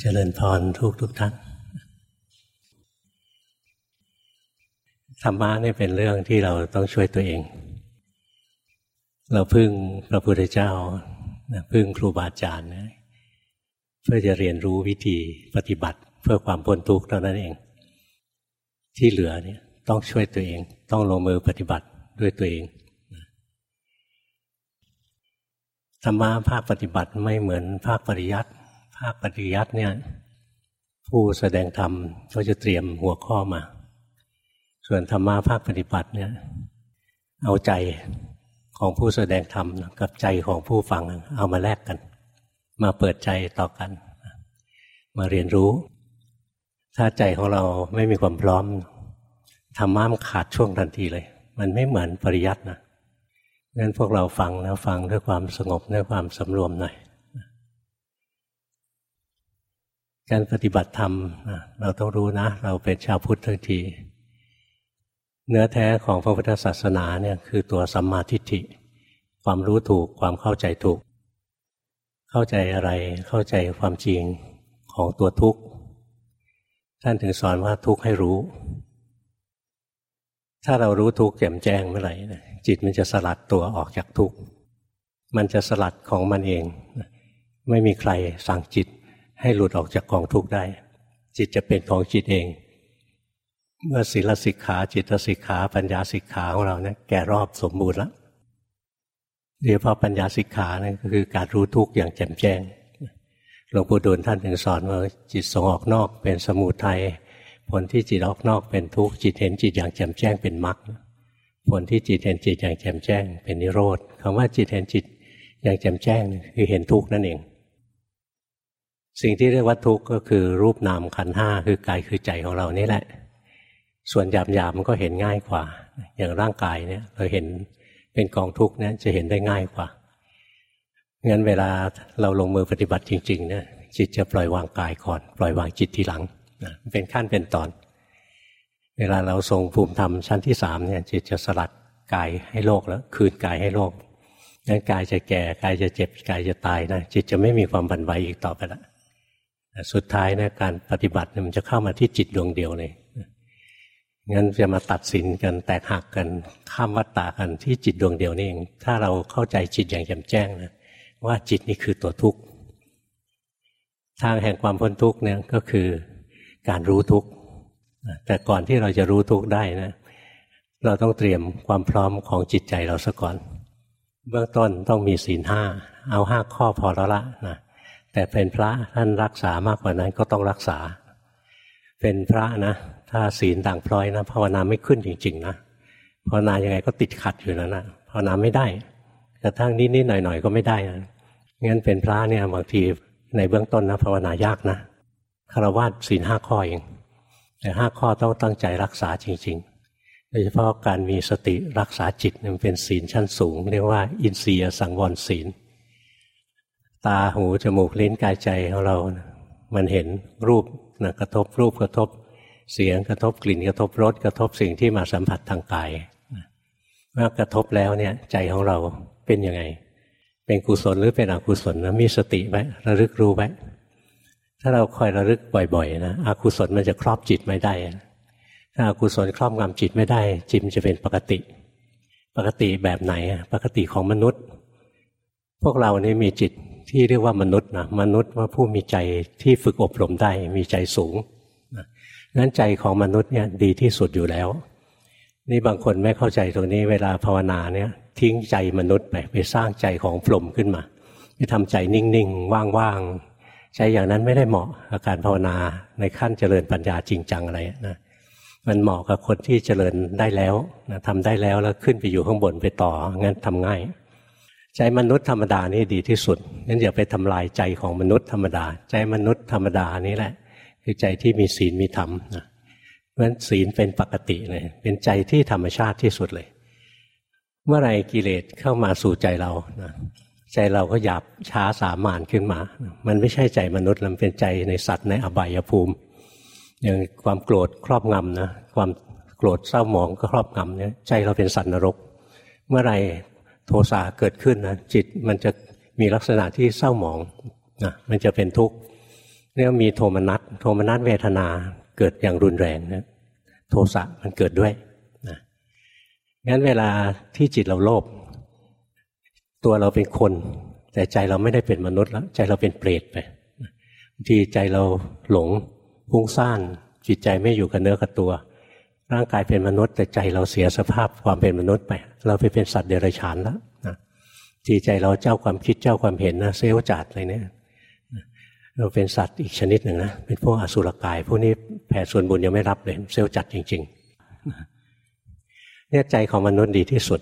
เจริญพรทุกทุกท่านธรรมะนี่เป็นเรื่องที่เราต้องช่วยตัวเอง เราพึ่งพระพุทธเจ้าพึ่งครูบาอาจารย์เพื่อจะเรียนรู้วิธีปฏิบัติเพื่อความพ้นทุกข์เท่านั้นเอง ที่เหลือเนี่ยต้องช่วยตัวเอง ต้องลงมือปฏิบัติด้วยตัวเองธรรมะภาคปฏิบัติไม่เหมือนภาคปริยัติ ภาคปฏิยัติเนี่ย ผู้แสดงธรรมก็จะเตรียมหัวข้อมา ส่วนธรรมะภาคปฏิบัติเนี่ย เอาใจของผู้แสดงธรรมกับใจของผู้ฟังเอามาแลกกัน มาเปิดใจต่อกัน มาเรียนรู้ ถ้าใจของเราไม่มีความพร้อมธรรมะมันขาดช่วงทันทีเลย มันไม่เหมือนปริยัตินะงั้นพวกเราฟังแล้วฟังด้วยความสงบด้วยความสำรวมหน่อย การปฏิบัติธรรมเราต้องรู้นะ เราเป็นชาวพุทธทั้งที เนื้อแท้ของพระพุทธศาสนาเนี่ยคือตัวสัมมาทิฏฐิ ความรู้ถูกความเข้าใจถูก เข้าใจอะไรเข้าใจความจริงของตัวทุกข์ท่านถึงสอนว่าทุกข์ให้รู้ ถ้าเรารู้ทุกข์แจ่มแจ้งเมื่อไหร่จิตมันจะสลัดตัวออกจากทุกข์มันจะสลัดของมันเอง ไม่มีใครสั่งจิต ให้หลุดออกจากกองทุกข์ได้ จิตจะเป็นของจิตเอง เมื่อศีลสิกขาจิตสิกขาปัญญาสิกขาของเราเนี่ยแก่รอบสมบูรณ์แล้วโดยเฉพาะปัญญาสิกขาเนี่ยก็คือการรู้ทุกข์อย่างแจ่มแจ้งหลวงปู่ดูลท่านถึงสอนว่าจิตส่งออกนอกเป็นสมุทัยผลที่จิตออกนอกเป็นทุกข์จิตเห็นจิตอย่างแจ่มแจ้งเป็นมรรคผลที่จิตเห็นจิตอย่างแจ่มแจ้งเป็นนิโรธคำว่าจิตเห็นจิตอย่างแจ่มแจ้งคือเห็นทุกข์นั่นเอง สิ่งที่เรียกว่าทุกข์ก็คือรูปนามขันห้าคือกายคือใจของเรานี่แหละ ส่วนหยาบหยาบมันก็เห็นง่ายกว่า อย่างร่างกายเนี่ยเราเห็นเป็นกองทุกข์เนี่ยจะเห็นได้ง่ายกว่างั้นเวลาเราลงมือปฏิบัติจริงๆเนี่ยจิตจะปล่อยวางกายก่อน ปล่อยวางจิตทีหลังนะเป็นขั้นเป็นตอน เวลาเราทรงภูมิธรรมชั้นที่สามเนี่ยจิตจะสลัดกายให้โลกแล้ว คืนกายให้โลกงั้นกายจะแก่กายจะเจ็บกายจะตายนะจิตจะไม่มีความบันไหวอีกต่อไปแล้ว สุดท้ายนะการปฏิบัติมันจะเข้ามาที่จิตดวงเดียวเลยงั้นจะมาตัดสินกันแตกหักกันข้ามวัตตากันที่จิตดวงเดียวนี่เองถ้าเราเข้าใจจิตอย่างแจ่มแจ้งนะว่าจิตนี่คือตัวทุกข์ทางแห่งความพ้นทุกข์เนี่ยก็คือการรู้ทุกข์แต่ก่อนที่เราจะรู้ทุกข์ได้นะ เราต้องเตรียมความพร้อมของจิตใจเราซะก่อน เบื้องต้นต้องมีศีลห้าเอาห้าข้อพอแล้วละนะ แต่เป็นพระท่านรักษามากกว่านั้นก็ต้องรักษา เป็นพระนะ ถ้าศีลต่างพลอยนะภาวนาไม่ขึ้นจริง ๆ นะภาวนายังไงก็ติดขัดอยู่นั่นนะภาวนาไม่ได้กระทั่งนิดๆหน่อยๆก็ไม่ได้นะงั้นเป็นพระเนี่ยบางทีในเบื้องต้นนะภาวนายากนะคารวะศีลห้าข้อเองแต่ห้าข้อต้องตั้งใจรักษาจริงๆโดยเฉพาะการมีสติรักษาจิตมันเป็นศีลชั้นสูง เรียกว่า อินทรียสังวรศีล ตาหูจมูกลิ้นกายใจของเรา มันเห็นรูปนะกระทบรูปกระทบ เสียงกระทบกลิ่นกระทบรสกระทบสิ่งที่มาสัมผัสทางกายเมื่อกระทบแล้วเนี่ยใจของเราเป็นยังไง เป็นกุศลหรือเป็นอกุศลนะมีสติไว้ระลึกรู้ไว้ถ้าเราคอยระลึกบ่อยๆนะอกุศลมันจะครอบจิตไม่ได้ถ้าอกุศลครอบงำจิตไม่ได้ จิตจะเป็นปกติ ปกติแบบไหน ปกติของมนุษย์ พวกเรานี่มีจิต ที่เรียกว่ามนุษย์นะมนุษย์ว่าผู้มีใจที่ฝึกอบรมได้มีใจสูงนะนั้นใจของมนุษย์เนี่ยดีที่สุดอยู่แล้ว นี่บางคนไม่เข้าใจตรงนี้เวลาภาวนาเนี่ยทิ้งใจมนุษย์ไปไปสร้างใจของพรหมขึ้นมาไปทำใจนิ่งๆว่างๆใจอย่างนั้นไม่ได้เหมาะกับการภาวนาในขั้นเจริญปัญญาจริงจังอะไรนะมันเหมาะกับคนที่เจริญได้แล้วนะทำได้แล้วแล้วขึ้นไปอยู่ข้างบนไปต่องั้นทำง่าย ใจมนุษย์ธรรมดานี่ดีที่สุดงั้นอย่าไปทำลายใจของมนุษย์ธรรมดา ใจมนุษย์ธรรมดานี้แหละ คือใจที่มีศีลมีธรรมนะเพราะฉะนั้นศีลเป็นปกติเลยเป็นใจที่ธรรมชาติที่สุดเลย เมื่อไรกิเลสเข้ามาสู่ใจเรานะใจเราก็หยาบช้าสามานขึ้นมา มันไม่ใช่ใจมนุษย์มันเป็นใจในสัตว์ในอบายภูมิ อย่างความโกรธครอบงำนะความโกรธเศร้าหมองก็ครอบงำเนี่ยใจเราเป็นสัตว์นรก เมื่อไร โทสะเกิดขึ้นนะจิตมันจะมีลักษณะที่เศร้าหมองนะมันจะเป็นทุกข์เรียกมีโทมนัสโทมนัสเวทนาเกิดอย่างรุนแรงนะโทสะมันเกิดด้วยนะงั้นเวลาที่จิตเราโลภตัวเราเป็นคน แต่ใจเราไม่ได้เป็นมนุษย์แล้วใจเราเป็นเปรตไปบางทีใจเราหลงพุ่งซ่านจิตใจไม่อยู่กับเนื้อกับตัว ร่างกายเป็นมนุษย์ แต่ใจเราเสียสภาพความเป็นมนุษย์ไป เราไปเป็นสัตว์เดรัจฉานแล้วนะจิตใจเราเจ้าความคิดเจ้าความเห็นนะเซลล์จัดอะไรเนี่ยเราเป็นสัตว์อีกชนิดหนึ่งนะเป็นพวกอสุรกาย พวกนี้แผ่ส่วนบุญยังไม่รับเลยเซลล์จัดจริงๆเนี่ยใจของมนุษย์ดีที่สุด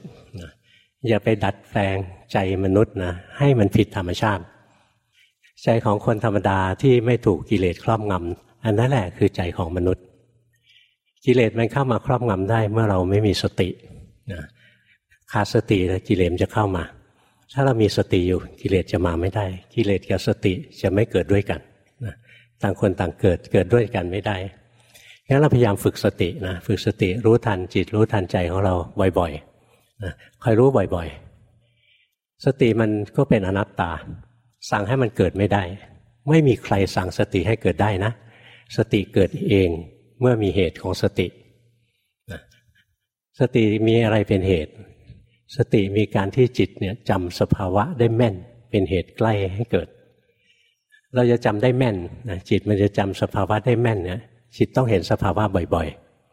อย่าไปดัดแปลงใจมนุษย์นะให้มันผิดธรรมชาติ ใจของคนธรรมดาที่ไม่ถูกกิเลสครอบงำอันนั้นแหละคือใจของมนุษย์ กิเลสมันเข้ามาครอบงำได้เมื่อเราไม่มีสตินะขาดสติแล้วกิเลสจะเข้ามา ถ้าเรามีสติอยู่กิเลสจะมาไม่ได้ กิเลสกับสติจะไม่เกิดด้วยกันนะต่างคนต่างเกิดเกิดด้วยกันไม่ได้งั้นเราพยายามฝึกสตินะฝึกสติรู้ทันจิตรู้ทันใจของเราบ่อยๆนะคอยรู้บ่อยๆ สติมันก็เป็นอนัตตา สั่งให้มันเกิดไม่ได้ ไม่มีใครสั่งสติให้เกิดได้นะ สติเกิดเอง เมื่อมีเหตุของสติสติมีอะไรเป็นเหตุ สติมีการที่จิตเนี่ยจำสภาวะได้แม่นเป็นเหตุใกล้ให้เกิด เราจะจำได้แม่นนะจิตมันจะจำสภาวะได้แม่นเนี่ยจิตต้องเห็นสภาวะบ่อย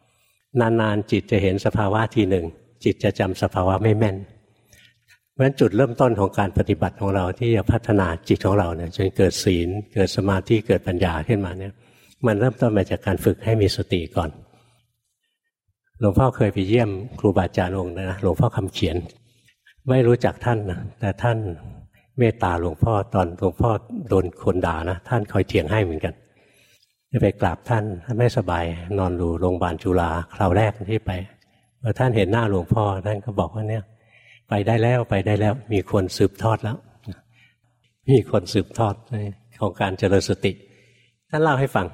ๆ นานๆจิตจะเห็นสภาวะทีหนึ่ง จิตจะจำสภาวะไม่แม่นเพราะฉะนั้นจุดเริ่มต้นของการปฏิบัติของเราที่จะพัฒนาจิตของเราเนี่ยจนเกิดศีล เกิดสมาธิเกิดปัญญาขึ้นมาเนี่ย มันเริ่มต้นมาจากการฝึกให้มีสติก่อน หลวงพ่อเคยไปเยี่ยมครูบาอาจารย์องค์นะหลวงพ่อคำเขียน ไม่รู้จักท่านนะแต่ท่านเมตตาหลวงพ่อตอนหลวงพ่อโดนคนด่านะท่านคอยเถียงให้เหมือนกันไปกราบท่านท่านไม่สบายนอนอยู่โรงพยาบาลจุฬาคราวแรกที่ไปพอท่านเห็นหน้าหลวงพ่อท่านก็บอกว่าเนี่ย ไปได้แล้วไปได้แล้ว มีคนสืบทอดแล้ว มีคนสืบทอดของการเจริญสติ ท่านเล่าให้ฟัง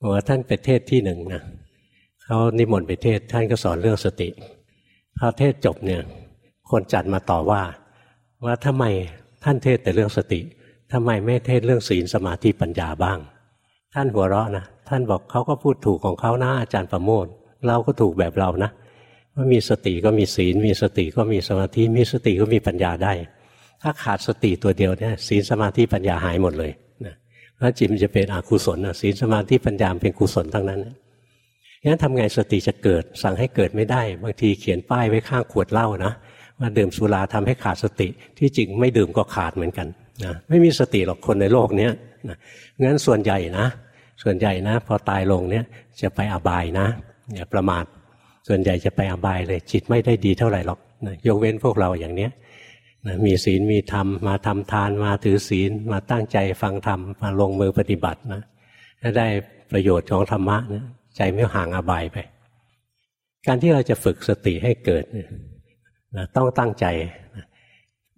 บอกว่าท่านไปเทศที่หนึ่งนะเขานิมนต์ไปเทศท่านก็สอนเรื่องสติพอเทศจบเนี่ย คนจัดมาต่อว่า ว่าทำไมท่านเทศแต่เรื่องสติทำไมไม่เทศเรื่องศีลสมาธิปัญญาบ้าง ท่านหัวเราะนะท่านบอกเขาก็พูดถูกของเขานะอาจารย์ประโมทเราก็ถูกแบบเรานะว่ามีสติก็มีศีล มีสติก็มีสมาธิมีสติก็มีปัญญาได้ ถ้าขาดสติตัวเดียวเนี่ยศีลสมาธิปัญญาหายหมดเลย พราะจิตมันจะเป็นอกุศลศีลสมาธิปัญญาเป็นกุศลทั้งนั้นงั้นทำไงสติจะเกิด สั่งให้เกิดไม่ได้ บางทีเขียนป้ายไว้ข้างขวดเหล้านะว่าดื่มสุราทำให้ขาดสติ ที่จริงไม่ดื่มก็ขาดเหมือนกันนะไม่มีสติหรอกคนในโลกนี้นะงั้นส่วนใหญ่นะ ส่วนใหญ่นะ พอตายลงเนี่ยจะไปอบายนะอย่าประมาทส่วนใหญ่จะไปอบายเลย จิตไม่ได้ดีเท่าไหร่หรอกนะยกเว้นพวกเราอย่างเนี้ย มีศีลมีธรรมมาทำทานมาถือศีลมาตั้งใจฟังธรรมมาลงมือปฏิบัตินะถ้าได้ประโยชน์ของธรรมะนะใจไม่ห่างอบายไป การที่เราจะฝึกสติให้เกิดนะต้องตั้งใจ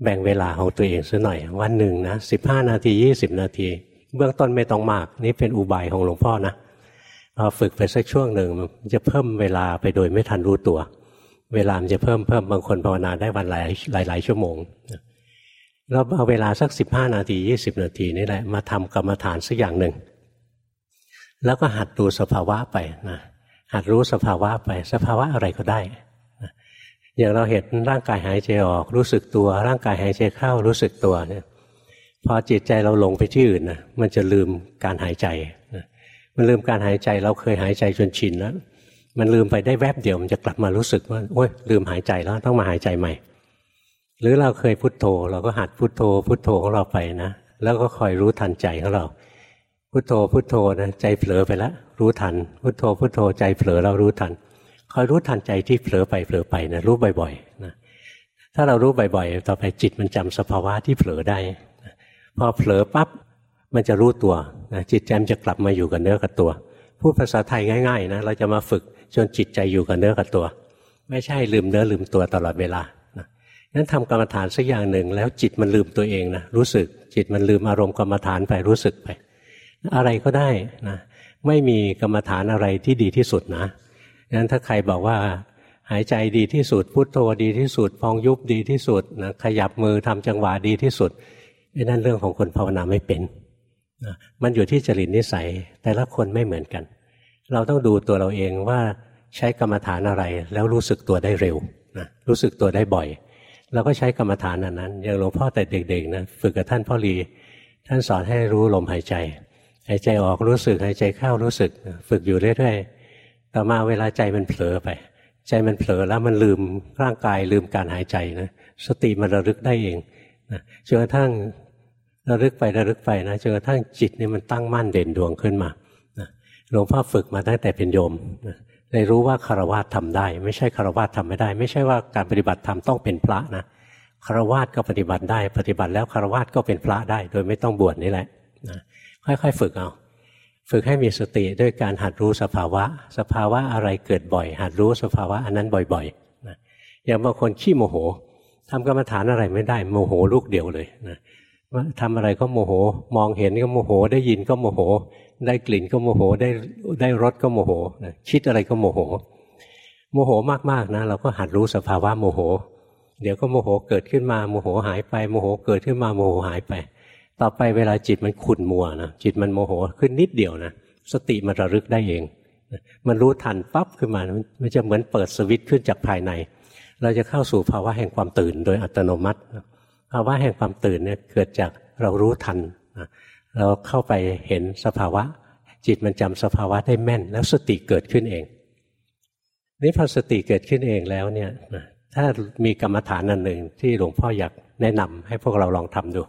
แบ่งเวลาของตัวเองสักหน่อย วันหนึ่งนะสิบห้านาทียี่สิบนาที เบื้องต้นไม่ต้องมาก นี่เป็นอุบายของหลวงพ่อนะพอฝึกไปสักช่วงหนึ่งจะเพิ่มเวลาไปโดยไม่ทันรู้ตัว เวลามันจะเพิ่มเพิ่มบางคนภาวนาได้วันหลายหลายหลายชั่วโมงเราเอาเวลาสักสิบห้านาทียี่สิบนาทีนี่แหละมาทำกรรมฐานสักอย่างหนึ่ง แล้วก็หัดดูสภาวะไปนะหัดรู้สภาวะไปสภาวะอะไรก็ได้นะอย่างเราเห็นร่างกายหายใจออกรู้สึกตัว ร่างกายหายใจเข้ารู้สึกตัวเนี่ยพอจิตใจเราลงไปที่อื่นนะมันจะลืมการหายใจนะมันลืมการหายใจเราเคยหายใจจนชินแล้ว มันลืมไปได้แวบเดียวมันจะกลับมารู้สึกว่าโอ้ยลืมหายใจแล้วต้องมาหายใจใหม่ หรือเราเคยพุโทโธ เราก็หัดพุโทโธ พุโทโธของเราไปนะ แล้วก็คอยรู้ทันใจของเรา พุทโธพุทโธนะใจเผลอไปแล้วรู้ทัน พุทโธพุทโธใจเผลอเรารู้ทัน คอยรู้ทันใจที่เผลอไปเผลอไปนะรู้บ่อยๆนะถ้าเรารู้บ่อยๆ ต่อไปจิตมันจำสภาวะที่เผลอได้นะพอเผลอปั๊บมันจะรู้ตัวนะจิตใจมันจะกลับมาอยู่กับเนื้อกับตัว พูดภาษาไทยง่าย ๆนะเราจะมาฝึก จนจิตใจอยู่กับเนื้อกับตัว ไม่ใช่ลืมเนื้อลืมตัวตลอดเวลานะนั้นทำกรรมฐานสักอย่างหนึ่งแล้วจิตมันลืมตัวเองนะรู้สึกจิตมันลืมอารมณ์กรรมฐานไปรู้สึกไป อะไรก็ได้นะไม่มีกรรมฐานอะไรที่ดีที่สุดนะงั้นถ้าใครบอกว่าหายใจดีที่สุดพุโทโธดีที่สุดพองยุบดีที่สุดนะขยับมือทำจังหวะดีที่สุดนั่นเรื่องของคนภาวนาไม่เป็นมันอยู่ที่จริตนิสัยแต่ละคนไม่เหมือนกัน เราต้องดูตัวเราเองว่าใช้กรรมฐานอะไรแล้วรู้สึกตัวได้เร็วนะรู้สึกตัวได้บ่อยเราก็ใช้กรรมฐานอันนั้น อย่างหลวงพ่อแต่เด็กๆนะฝึกกับท่านพ่อรีท่านสอนให้รู้ลมหายใจ หายใจออกรู้สึกหายใจเข้ารู้สึก ฝึกอยู่เรื่อยๆต่อมาเวลาใจมันเผลอไป ใจมันเผลอแล้วมันลืมร่างกายลืมการหายใจนะสติมันระลึกได้เองนะจนกระทั่งระลึกไประลึกไปนะจนกระทั่งจิตนี่มันตั้งมั่นเด่นดวงขึ้นมา หลวงพ่อฝึกมาตั้งแต่เป็นโยมเลยรู้ว่าคารวะทำได้ ไม่ใช่คารวะทำไม่ได้ ไม่ใช่ว่าการปฏิบัติธรรมต้องเป็นพระนะคารวะก็ปฏิบัติได้ ปฏิบัติแล้วคารวะก็เป็นพระได้ โดยไม่ต้องบวชนี่แหละนะค่อยๆ ฝึกเอา ฝึกให้มีสติด้วยการหัดรู้สภาวะ สภาวะอะไรเกิดบ่อย หัดรู้สภาวะอันนั้นบ่อยๆนะอย่างบางคนขี้โมโหทำกรรมฐานอะไรไม่ได้โมโหลูกเดียวเลยนะว่าทำอะไรก็โมโห มองเห็นก็โมโห ได้ยินก็โมโห ได้กลิ่นก็โมโหได้ได้รสก็โมโหคิดอะไรก็โมโห โมโหมากๆนะเราก็หัดรู้สภาวะโมโห เดี๋ยวก็โมโหเกิดขึ้นมาโมโหหายไปโมโหเกิดขึ้นมาโมโหหายไป ต่อไปเวลาจิตมันขุ่นมัวนะจิตมันโมโหขึ้นนิดเดียวนะสติมันระลึกได้เอง มันรู้ทันปั๊บขึ้นมามันจะเหมือนเปิดสวิตช์ขึ้นจากภายใน เราจะเข้าสู่ภาวะแห่งความตื่นโดยอัตโนมัติ ภาวะแห่งความตื่นเนี่ยเกิดจากเรารู้ทัน เราเข้าไปเห็นสภาวะ จิตมันจำสภาวะได้แม่น แล้วสติเกิดขึ้นเอง นี่พอสติเกิดขึ้นเองแล้วเนี่ยถ้ามีกรรมฐานอันหนึ่งที่หลวงพ่ออยากแนะนำให้พวกเราลองทำดู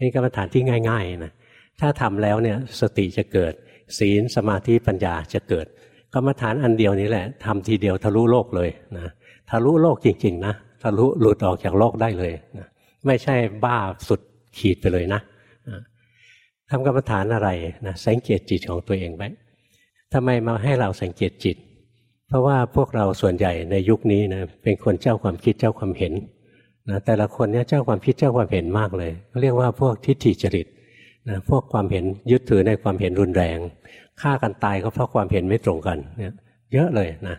นี่กรรมฐานที่ง่ายๆนะถ้าทำแล้วเนี่ยสติจะเกิด ศีลสมาธิปัญญาจะเกิด กรรมฐานอันเดียวนี้แหละทำทีเดียวทะลุโลกเลยนะทะลุโลกจริงๆนะทะลุหลุดออกจากโลกได้เลยนะไม่ใช่บ้าสุดขีดไปเลยนะ ทำกรรมฐานอะไรนะสังเกตจิตของตัวเองไว้ทำไมมาให้เราสังเกตจิต เพราะว่าพวกเราส่วนใหญ่ในยุคนี้นะเป็นคนเจ้าความคิดเจ้าความเห็นนะแต่ละคนเนี่ยเจ้าความคิดเจ้าความเห็นมากเลยเรียกว่าพวกทิฏฐิจริตนะพวกความเห็นยึดถือในความเห็นรุนแรงฆ่ากันตายก็เพราะความเห็นไม่ตรงกันเนี่ยเยอะเลยนะ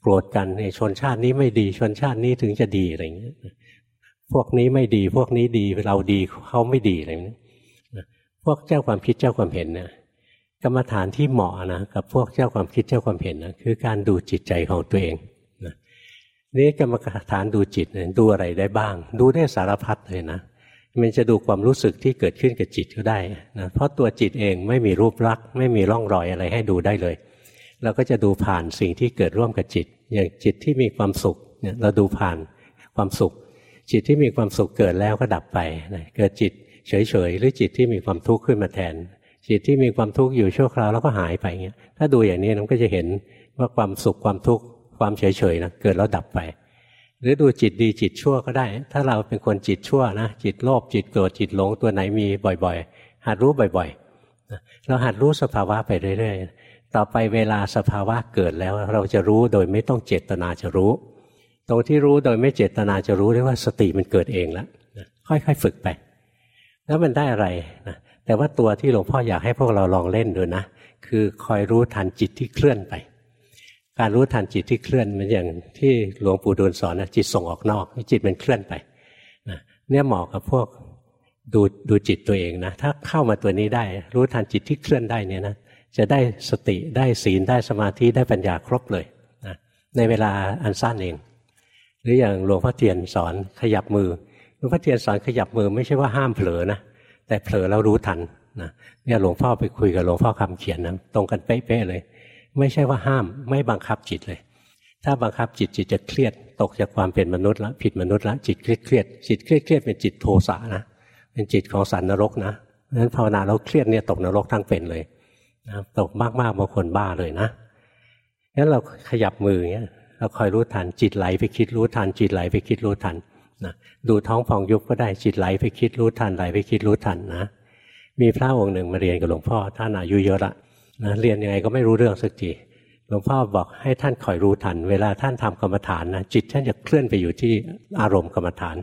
โกรธกันชนชาตินี้ไม่ดีชนชาตินี้ถึงจะดีอะไรอย่างเงี้ยพวกนี้ไม่ดีพวกนี้ดีเราดีเขาไม่ดีอะไรนี้ย พวกเจ้าความคิดเจ้าความเห็นเนี่ยกรรมฐานที่เหมาะนะกับพวกเจ้าความคิดเจ้าความเห็นนะคือการดูจิตใจของตัวเองนะนี่กรรมฐานดูจิตเนี่ยดูอะไรได้บ้าง ดูได้สารพัดเลยนะมันจะดูความรู้สึกที่เกิดขึ้นกับจิตก็ได้นะเพราะตัวจิตเองไม่มีรูปลักษณ์ไม่มีร่องรอยอะไรให้ดูได้เลยเราก็จะดูผ่านสิ่งที่เกิดร่วมกับจิต อย่างจิตที่มีความสุขเนี่ยเราดูผ่านความสุข จิตที่มีความสุขเกิดแล้วก็ดับไปนะเกิดจิต เฉยๆหรือจิตที่มีความทุกข์ขึ้นมาแทน จิตที่มีความทุกข์อยู่ชั่วคราวแล้วก็หายไปเงี้ยถ้าดูอย่างนี้มันก็จะเห็นว่าความสุขความทุกข์ความเฉยๆนะเกิดแล้วดับไป หรือดูจิตดีจิตชั่วก็ได้ ถ้าเราเป็นคนจิตชั่วนะจิตโลภจิตโกรธจิตหลงตัวไหนมีบ่อยๆ หัดรู้บ่อยๆเราหัดรู้สภาวะไปเรื่อยๆ ต่อไปเวลาสภาวะเกิดแล้วเราจะรู้โดยไม่ต้องเจตนาจะรู้ ตรงที่รู้โดยไม่เจตนาจะรู้ได้ว่าสติมันเกิดเองแล้วค่อยๆ ฝึกไป แล้วมันได้อะไรนะแต่ว่าตัวที่หลวงพ่ออยากให้พวกเราลองเล่นดูนะคือคอยรู้ทันจิตที่เคลื่อนไป การรู้ทันจิตที่เคลื่อนมันอย่างที่หลวงปู่ดูลสอนนะจิตส่งออกนอกจิตมันเคลื่อนไปนะเนี่ยเหมาะกับพวกดูดูจิตตัวเองนะถ้าเข้ามาตัวนี้ได้ รู้ทันจิตที่เคลื่อนได้เนี่ยนะจะได้สติได้ศีลได้สมาธิได้ปัญญาครบเลยนะในเวลาอันสั้นเอง หรืออย่างหลวงพ่อเทียนสอนขยับมือ หลวงพ่อเทียนสอนขยับมือไม่ใช่ว่าห้ามเผลอนะแต่เผลอแล้วรู้ทันนะเนี่ยหลวงพ่อไปคุยกับหลวงพ่อคำเขียนนะตรงกันเป๊ะๆเลย ไม่ใช่ว่าห้ามไม่บังคับจิตเลย ถ้าบังคับจิตจิตจะเครียดตกจากความเป็นมนุษย์ละผิดมนุษย์ละจิตเครียดเครียดจิตเครียดเครียดเป็นจิตโทสะนะเป็นจิตของสันนรกนะนั้นภาวนาแล้วเครียดเนี่ยตกนรกทั้งเป็นเลยนะตกมากๆบางคนบ้าเลยนะงั้นเราขยับมืออย่างเงี้ยเราคอยรู้ทันจิตไหลไปคิดรู้ทันจิตไหลไปคิดรู้ทันน ดูท้องฟองยุบก็ได้จิตไหลไปคิดรู้ทันไหลไปคิดรู้ทันนะมีพระองค์หนึ่งมาเรียนกับหลวงพ่อท่านอายุเยอะละนะเรียนยังไงก็ไม่รู้เรื่องสักทีหลวงพ่อบอกให้ท่านคอยรู้ทัน เวลาท่านทำกรรมฐานนะจิตท่านจะเคลื่อนไปอยู่ที่อารมณ์กรรมฐาน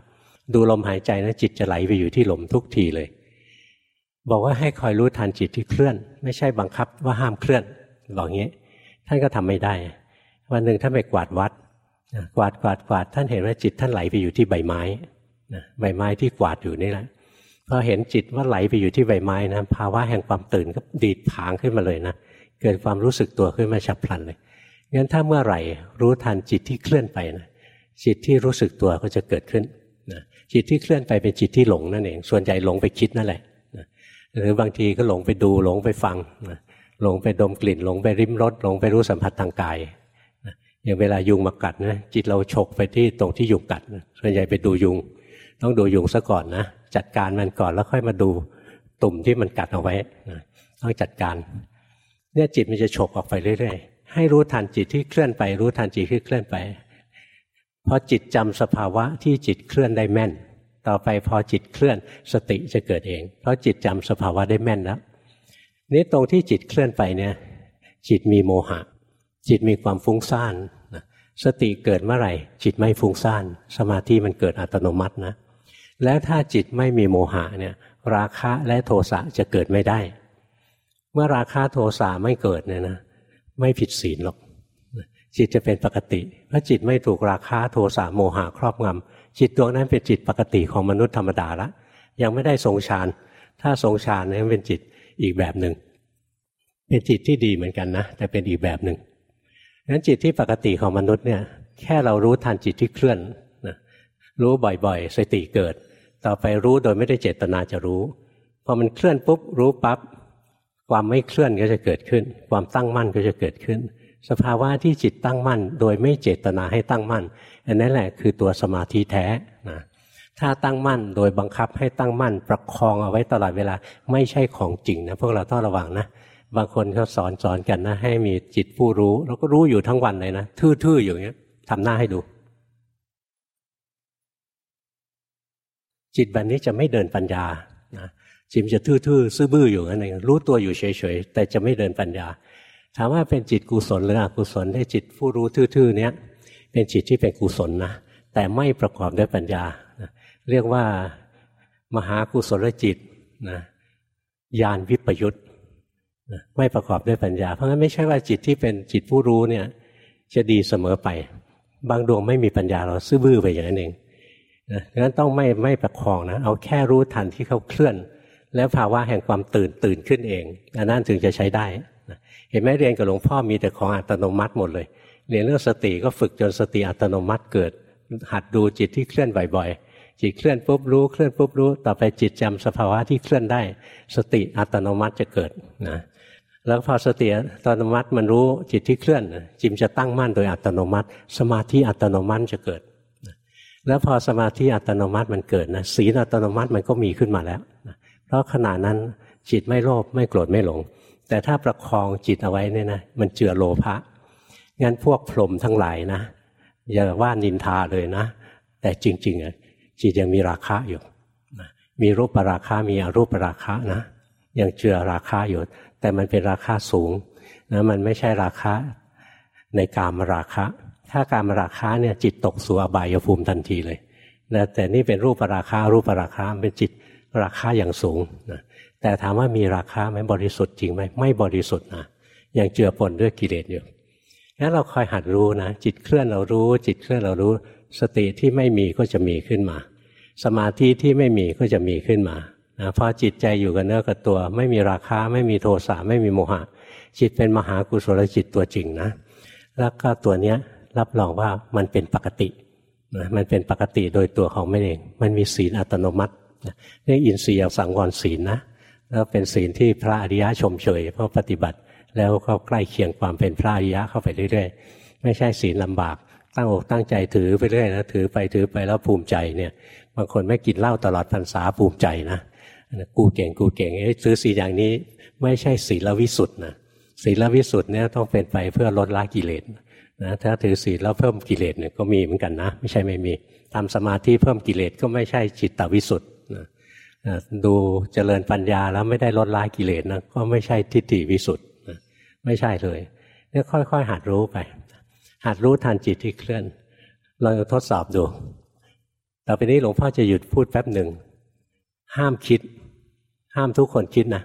ดูลมหายใจนะจิตจะไหลไปอยู่ที่ลมทุกทีเลย บอกว่าให้คอยรู้ทันจิตที่เคลื่อน ไม่ใช่บังคับว่าห้ามเคลื่อนบอกงี้ ท่านก็ทำไม่ได้ วันหนึ่งท่านไปกวาดวัด กวาดกวาดกวาดท่านเห็นว่าจิตท่านไหลไปอยู่ที่ใบไม้ใบไม้ที่กวาดอยู่นี่แหละพอเห็นจิตว่าไหลไปอยู่ที่ใบไม้นะภาวะแห่งความตื่นก็ดีดผางขึ้นมาเลยนะเกิดความรู้สึกตัวขึ้นมาฉับพลันเลยงั้นถ้าเมื่อไหร่รู้ทันจิตที่เคลื่อนไปนะจิตที่รู้สึกตัวก็จะเกิดขึ้นนะจิตที่เคลื่อนไปเป็นจิตที่หลงนั่นเอง ส่วนใหญ่หลงไปคิดนั่นแหละนะหรือบางทีก็หลงไปดูหลงไปฟังนะหลงไปดมกลิ่น หลงไปริมรสหลงไปรู้สัมผัสทางกาย อย่างเวลายุงมากัดนะจิตเราฉกไปที่ตรงที่ยุงกัดนะส่วนใหญ่ไปดูยุง ต้องดูยุงซะก่อนนะจัดการมันก่อนแล้วค่อยมาดูตุ่มที่มันกัดเอาไว้นะต้องจัดการ เนี่ยจิตมันจะฉกออกไปเรื่อยๆ ให้รู้ทันจิตที่เคลื่อนไป รู้ทันจิตที่เคลื่อนไปพอจิตจำสภาวะที่จิตเคลื่อนได้แม่น ต่อไปพอจิตเคลื่อนสติจะเกิดเอง เพราะจิตจำสภาวะได้แม่นแล้วนี่ตรงที่จิตเคลื่อนไปเนี่ย จิตมีโมหะ จิตมีความฟุ้งซ่านสติเกิดเมื่อไหร่ จิตไม่ฟุ้งซ่าน สมาธิมันเกิดอัตโนมัตินะ และถ้าจิตไม่มีโมหะเนี่ยราคะและโทสะจะเกิดไม่ได้ เมื่อราคะโทสะไม่เกิดเนี่ยนะไม่ผิดศีลหรอกจิตจะเป็นปกติเพราะจิตไม่ถูกราคะโทสะโมหะครอบงำจิตดวงนั้นเป็นจิตปกติของมนุษย์ธรรมดาละยังไม่ได้ทรงฌานถ้าทรงฌานนั้นเป็นจิตอีกแบบหนึ่งเป็นจิตที่ดีเหมือนกันนะ แต่เป็นอีกแบบหนึ่ง นั้นจิตที่ปกติของมนุษย์เนี่ยแค่เรารู้ทันจิตที่เคลื่อนนะรู้บ่อยๆ สติเกิด ต่อไปรู้โดยไม่ได้เจตนาจะรู้พอมันเคลื่อนปุ๊บรู้ปับ๊บความไม่เคลื่อนก็จะเกิดขึ้น ความตั้งมั่นก็จะเกิดขึ้น สภาวะที่จิตตั้งมั่น โดยไม่เจตนาให้ตั้งมั่นอันนั้นแหละคือตัวสมาธิแท้นะถ้าตั้งมั่นโดยบังคับให้ตั้งมั่น ประคองเอาไว้ตลอดเวลาไม่ใช่ของจริงนะพวกเราต้องระวังนะ บางคนเขาสอนสอนกันนะ ให้มีจิตผู้รู้แล้วก็รู้อยู่ทั้งวันเลยนะทื่อๆอย่างเงี้ยทำหน้าให้ดู จิตแบบนี้จะไม่เดินปัญญานะจิตจะทื่อๆซื่อบื้ออยู่นั่นเองรู้ตัวอยู่เฉยๆแต่จะไม่เดินปัญญา ถามว่าเป็นจิตกุศลหรืออกุศลได้จิตผู้รู้ทื่อๆเนี้ยเป็นจิตที่เป็นกุศลนะแต่ไม่ประกอบด้วยปัญญา เรียกว่ามหากุศลจิตนะญาณวิปยุต ไม่ประกอบด้วยปัญญา เพราะงั้นไม่ใช่ว่าจิตที่เป็นจิตผู้รู้เนี่ย จะดีเสมอไป บางดวงไม่มีปัญญาเราซื่อบื้อไปอย่างนั้นเองนะงั้นต้องไม่ไม่ประคองนะเอาแค่รู้ทันที่เขาเคลื่อน แล้วภาวะแห่งความตื่นตื่นขึ้นเองอันนั้นถึงจะใช้ได้เห็นไหมเรียนกับหลวงพ่อมีแต่ของอัตโนมัติหมดเลย เรียนเรื่องสติก็ฝึกจนสติอัตโนมัติเกิด หัดดูจิตที่เคลื่อนบ่อยๆ จิตเคลื่อนปุ๊บรู้เคลื่อนปุ๊บรู้ ต่อไปจิตจำสภาวะที่เคลื่อนได้ สติอัตโนมัติจะเกิดนะ แล้วพอสติอัตโนมัติมันรู้จิตที่เคลื่อนจิมจะตั้งมั่นโดยอัตโนมัติ สมาธิอัตโนมัติจะเกิด แล้วพอสมาธิอัตโนมัติมันเกิดนะศีลอัตโนมัติมันก็มีขึ้นมาแล้วเพราะขณะนั้นจิตไม่โลภไม่โกรธไม่หลง แต่ถ้าประคองจิตเอาไว้เนี่ยนะมันเจือโลภะงั้นพวกพรหมทั้งหลายนะอย่าว่านินทาเลยนะ แต่จริงๆอะจิตยังมีราคะอยู่มีรูปราคะมีอรูปราคะนะยังเจือราคะอยู่ แต่มันเป็นราคาสูงนะมันไม่ใช่ราคาในกามราคะ ถ้ากามราคะเนี่ยจิตตกสู่อบายภูมิทันทีเลยนะแต่นี่เป็นรูปราคารูปราคาเป็นจิตราคาอย่างสูงนะแต่ถามว่ามีราคาไหมบริสุทธิ์จริงไหมไม่บริสุทธิ์นะยังเจือปนด้วยกิเลสอยู่งั้นเราคอยหัดรู้นะ จิตเคลื่อนเรารู้ จิตเคลื่อนเรารู้ สติที่ไม่มีก็จะมีขึ้นมา สมาธิที่ไม่มีก็จะมีขึ้นมา นะพอจิตใจอยู่กับเนื้อกับตัว ไม่มีราคาไม่มีโทสะไม่มีโมหะ จิตเป็นมหากุศลจิตตัวจริงนะ แล้วก็ตัวเนี้ยรับรองว่ามันเป็นปกตินะมันเป็นปกติโดยตัวของมันเอง มันมีศีลอัตโนมัติเรียกอินทรีย์สังวรศีลนะแล้วเป็นศีลที่พระอริยะชมเชยเพราะปฏิบัติ แล้วก็ใกล้เคียงความเป็นพระอริยะเข้าไปเรื่อยๆ ไม่ใช่ศีลลำบาก ตั้งอกตั้งใจถือไปเรื่อยนะถือไปถือไปแล้วภูมิใจเนี่ยบางคนไม่กินเหล้าตลอดพรรษาภูมิใจนะ กูเก่งกูเก่งเอ้ซื้อสีอย่างนี้ไม่ใช่ศีลวิสุทธ์นะศีลวิสุทธ์เนี่ยต้องเป็นไปเพื่อลดละกิเลสนะถ้าถือศีลแล้วเพิ่มกิเลสเนี่ยก็มีเหมือนกันนะ ไม่ใช่ไม่มีทำสมาธิเพิ่มกิเลสก็ไม่ใช่จิตตวิสุทธ์ดูเจริญปัญญาแล้วไม่ได้ลดละกิเลสนะก็ไม่ใช่ทิฏฐิวิสุทธ์ไม่ใช่เลยเนี่ยค่อย ๆ หัดรู้ไป หัดรู้ทันจิตที่เคลื่อน เราทดสอบดู ต่อไปนี้หลวงพ่อจะหยุดพูดแป๊บหนึ่งห้ามคิด ห้ามทุกคนคิดนะ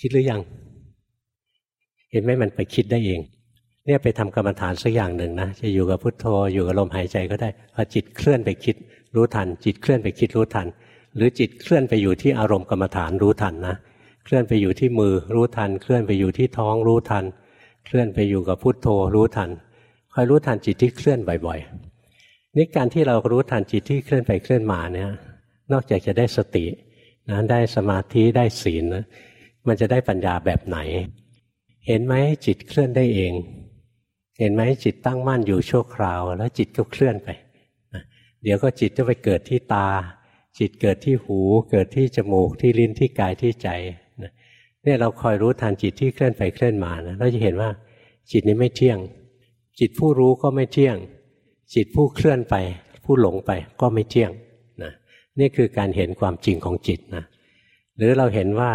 คิดหรือยัง เห็นไหมมันไปคิดได้เอง เนี่ยไปทำกรรมฐานสักอย่างหนึ่งนะ จะอยู่กับพุทโธ อยู่กับลมหายใจก็ได้พอจิตเคลื่อนไปคิดรู้ทัน จิตเคลื่อนไปคิดรู้ทัน หรือจิตเคลื่อนไปอยู่ที่อารมณ์กรรมฐานรู้ทันนะ เคลื่อนไปอยู่ที่มือรู้ทัน เคลื่อนไปอยู่ที่ท้องรู้ทัน เคลื่อนไปอยู่กับพุทโธรู้ทันคอยรู้ทันจิตที่เคลื่อนบ่อยๆ นี่การที่เรารู้ทันจิตที่เคลื่อนไปเคลื่อนมาเนี่ย นอกจากจะได้สตินะได้สมาธิได้ศีลนะมันจะได้ปัญญาแบบไหน เห็นไหมจิตเคลื่อนได้เอง เห็นไหมจิตตั้งมั่นอยู่ชั่วคราว แล้วจิตก็เคลื่อนไปเดี๋ยวก็จิตจะไปเกิดที่ตา จิตเกิดที่หู เกิดที่จมูกที่ลิ้นที่กายที่ใจเนี่ยเราคอยรู้ทันจิตที่เคลื่อนไปเคลื่อนมานะเราจะเห็นว่าจิตนี้ไม่เที่ยง จิตผู้รู้ก็ไม่เที่ยง จิตผู้เคลื่อนไป ผู้หลงไปก็ไม่เที่ยงนะนี่คือการเห็นความจริงของจิตนะหรือเราเห็นว่า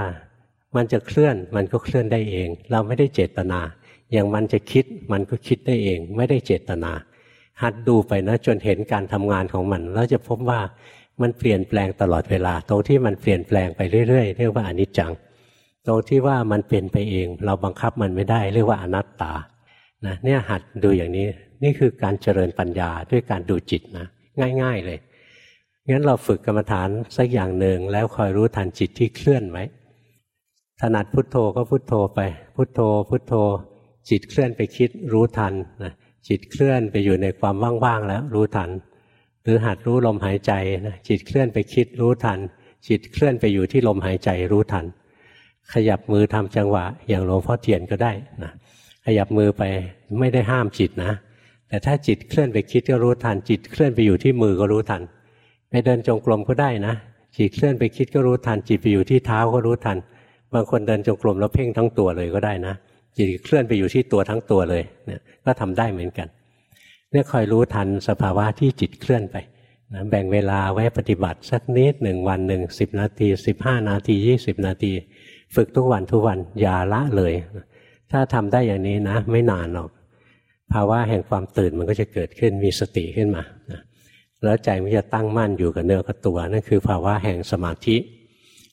มันจะเคลื่อนมันก็เคลื่อนได้เอง เราไม่ได้เจตนา อย่างมันจะคิดมันก็คิดได้เอง ไม่ได้เจตนา หัดดูไปนะจนเห็นการทำงานของมัน แล้วจะพบว่ามันเปลี่ยนแปลงตลอดเวลา ตรงที่มันเปลี่ยนแปลงไปเรื่อยๆ เรียกว่าอนิจจัง ตรงที่ว่ามันเป็นไปเอง เราบังคับมันไม่ได้ เรียกว่าอนัตตานะเนี่ยหัดดูอย่างนี้ นี่คือการเจริญปัญญาด้วยการดูจิตนะง่าย ๆเลยงั้นเราฝึกกรรมฐานสักอย่างหนึ่งแล้วคอยรู้ทันจิตที่เคลื่อนไว้ถนัดพุทโธก็พุทโธไป พุทโธ พุทโธ จิตเคลื่อนไปคิดรู้ทันนะจิตเคลื่อนไปอยู่ในความว่างๆแล้วรู้ทัน หรือหัดรู้ลมหายใจนะจิตเคลื่อนไปคิดรู้ทัน จิตเคลื่อนไปอยู่ที่ลมหายใจรู้ทัน ขยับมือทำจังหวะ อย่างหลวงพ่อเทียนก็ได้นะขยับมือไปไม่ได้ห้ามจิตนะ แต่ถ้าจิตเคลื่อนไปคิดก็รู้ทัน จิตเคลื่อนไปอยู่ที่มือก็รู้ทัน ไปเดินจงกรมก็ได้นะ จิตเคลื่อนไปคิดก็รู้ทัน จิตไปอยู่ที่เท้าก็รู้ทัน บางคนเดินจงกรมแล้วเพ่งทั้งตัวเลยก็ได้นะ จิตเคลื่อนไปอยู่ที่ตัวทั้งตัวเลยเนี่ยก็ทำได้เหมือนกัน เนี่ยคอยรู้ทันสภาวะที่จิตเคลื่อนไปนะแบ่งเวลาไว้ปฏิบัติสักนิดหนึ่งวันหนึ่งสิบนาทีสิบห้านาทียี่สิบนาที ฝึกทุกวันทุกวันอย่าละเลย ถ้าทำได้อย่างนี้นะ ไม่นานหรอก ภาวะแห่งความตื่นมันก็จะเกิดขึ้นมีสติขึ้นมาแล้วใจมันจะตั้งมั่นอยู่กับเนื้อกับตัวนั่นคือภาวะแห่งสมาธิ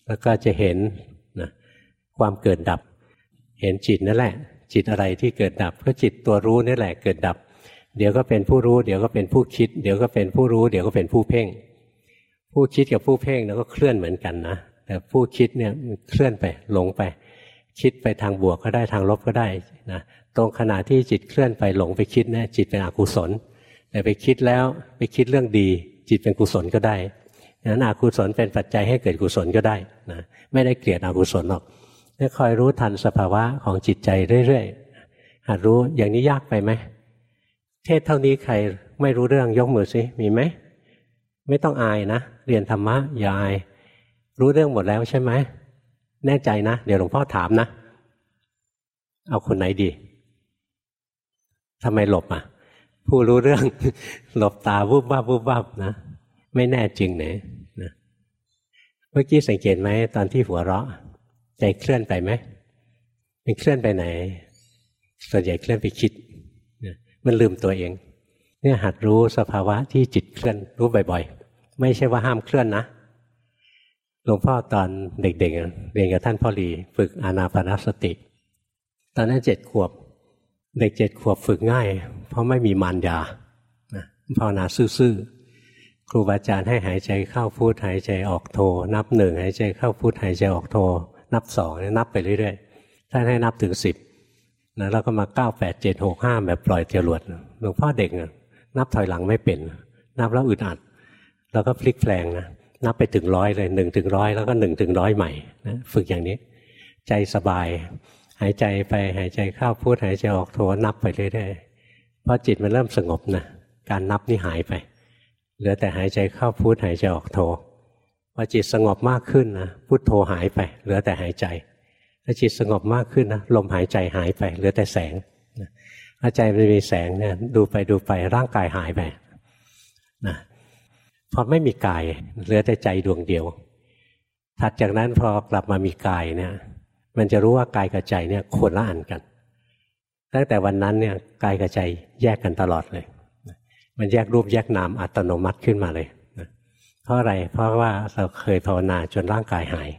แล้วก็จะเห็นนะความเกิดดับ เห็นจิตนั่นแหละ จิตอะไรที่เกิดดับก็จิตตัวรู้นี่แหละเกิดดับ เดี๋ยวก็เป็นผู้รู้ เดี๋ยวก็เป็นผู้คิด เดี๋ยวก็เป็นผู้รู้ เดี๋ยวก็เป็นผู้เพ่ง ผู้คิดกับผู้เพ่งแล้วก็เคลื่อนเหมือนกันนะแต่ผู้คิดเนี่ยเคลื่อนไปหลงไป คิดไปทางบวกก็ได้ทางลบก็ได้นะ ตรงขณะที่จิตเคลื่อนไปหลงไปคิดเนี่ยจิตเป็นอกุศล แต่ไปคิดแล้วไปคิดเรื่องดี จิตเป็นกุศลก็ได้นั้นอกุศลเป็นปัจจัยให้เกิดกุศลก็ได้นะไม่ได้เกลียดอกุศลหรอกนี่คอยรู้ทันสภาวะของจิตใจเรื่อยๆหัดรู้อย่างนี้ยากไปไหมเทศเท่านี้ใครไม่รู้เรื่องยกมือสิมีไหมไม่ต้องอายนะ เรียนธรรมะอย่าอายรู้เรื่องหมดแล้วใช่ไหมแน่ใจนะ เดี๋ยวหลวงพ่อถามนะ เอาคนไหนดี ทำไมหลบอะ ผู้รู้เรื่อง หลบตาวุบวับวุบวับนะ ไม่แน่จริงไหนนะเมื่อกี้สังเกตไหมตอนที่หัวเราะ ใจเคลื่อนไปไหมมันเคลื่อนไปไหน ส่วนใหญ่เคลื่อนไปคิดมันลืมตัวเองเนี่ยหัดรู้สภาวะที่จิตเคลื่อนรู้บ่อย ๆ ไม่ใช่ว่าห้ามเคลื่อนนะหลวงพ่อตอนเด็กๆเรียนกับท่านพ่อหลีฝึกอานาปานสติ ตอนนั้นเจ็ดขวบ เด็กเจ็ดขวบฝึกง่าย เพราะไม่มีมารยาภาวนาซื่อๆครูบาอาจารย์ให้หายใจเข้าพูดหายใจออกโท นับหนึ่งหายใจเข้าพูดหายใจออกโท นับสองนับไปเรื่อยๆท่านให้นับถึงสิบนะแล้วก็มาเก้าแปดเจ็ดหกห้าแบบปล่อยจรวดหลวงพ่อเด็กนับถอยหลังไม่เป็น นับแล้วอึดอัด แล้วก็พลิกแปลงนะนับไปถึงร้อยเลยหนึ่งถึงร้อยแล้วก็หนึ่งถึงร้อยใหม่นะฝึกอย่างนี้ ใจสบาย หายใจไปหายใจเข้าพูดหายใจออกโทนับไปเรื่อยๆเพอจิตมันเริ่มสงบนะการนับนี่หายไป เหลือแต่หายใจเข้าพูดหายใจออกโทพอจิตสงบมากขึ้นนะพุทโธหายไป เหลือแต่หายใจถ้าจิตสงบมากขึ้นนะลมหายใจหายไป เหลือแต่แสงถ้าใจมันมีแสงเนี่ยดูไปดูไปร่างกายหายไปนะพอไม่มีกาย เหลือแต่ใจดวงเดียว ถัดจากนั้นพอกลับมามีกายเนี่ย มันจะรู้ว่ากายกับใจเนี่ยคนละอันกัน ตั้งแต่วันนั้นเนี่ยกายกับใจแยกกันตลอดเลย มันแยกรูปแยกนามอัตโนมัติขึ้นมาเลยเพราะอะไรเพราะว่าเราเคยภาวนาจนร่างกายหาย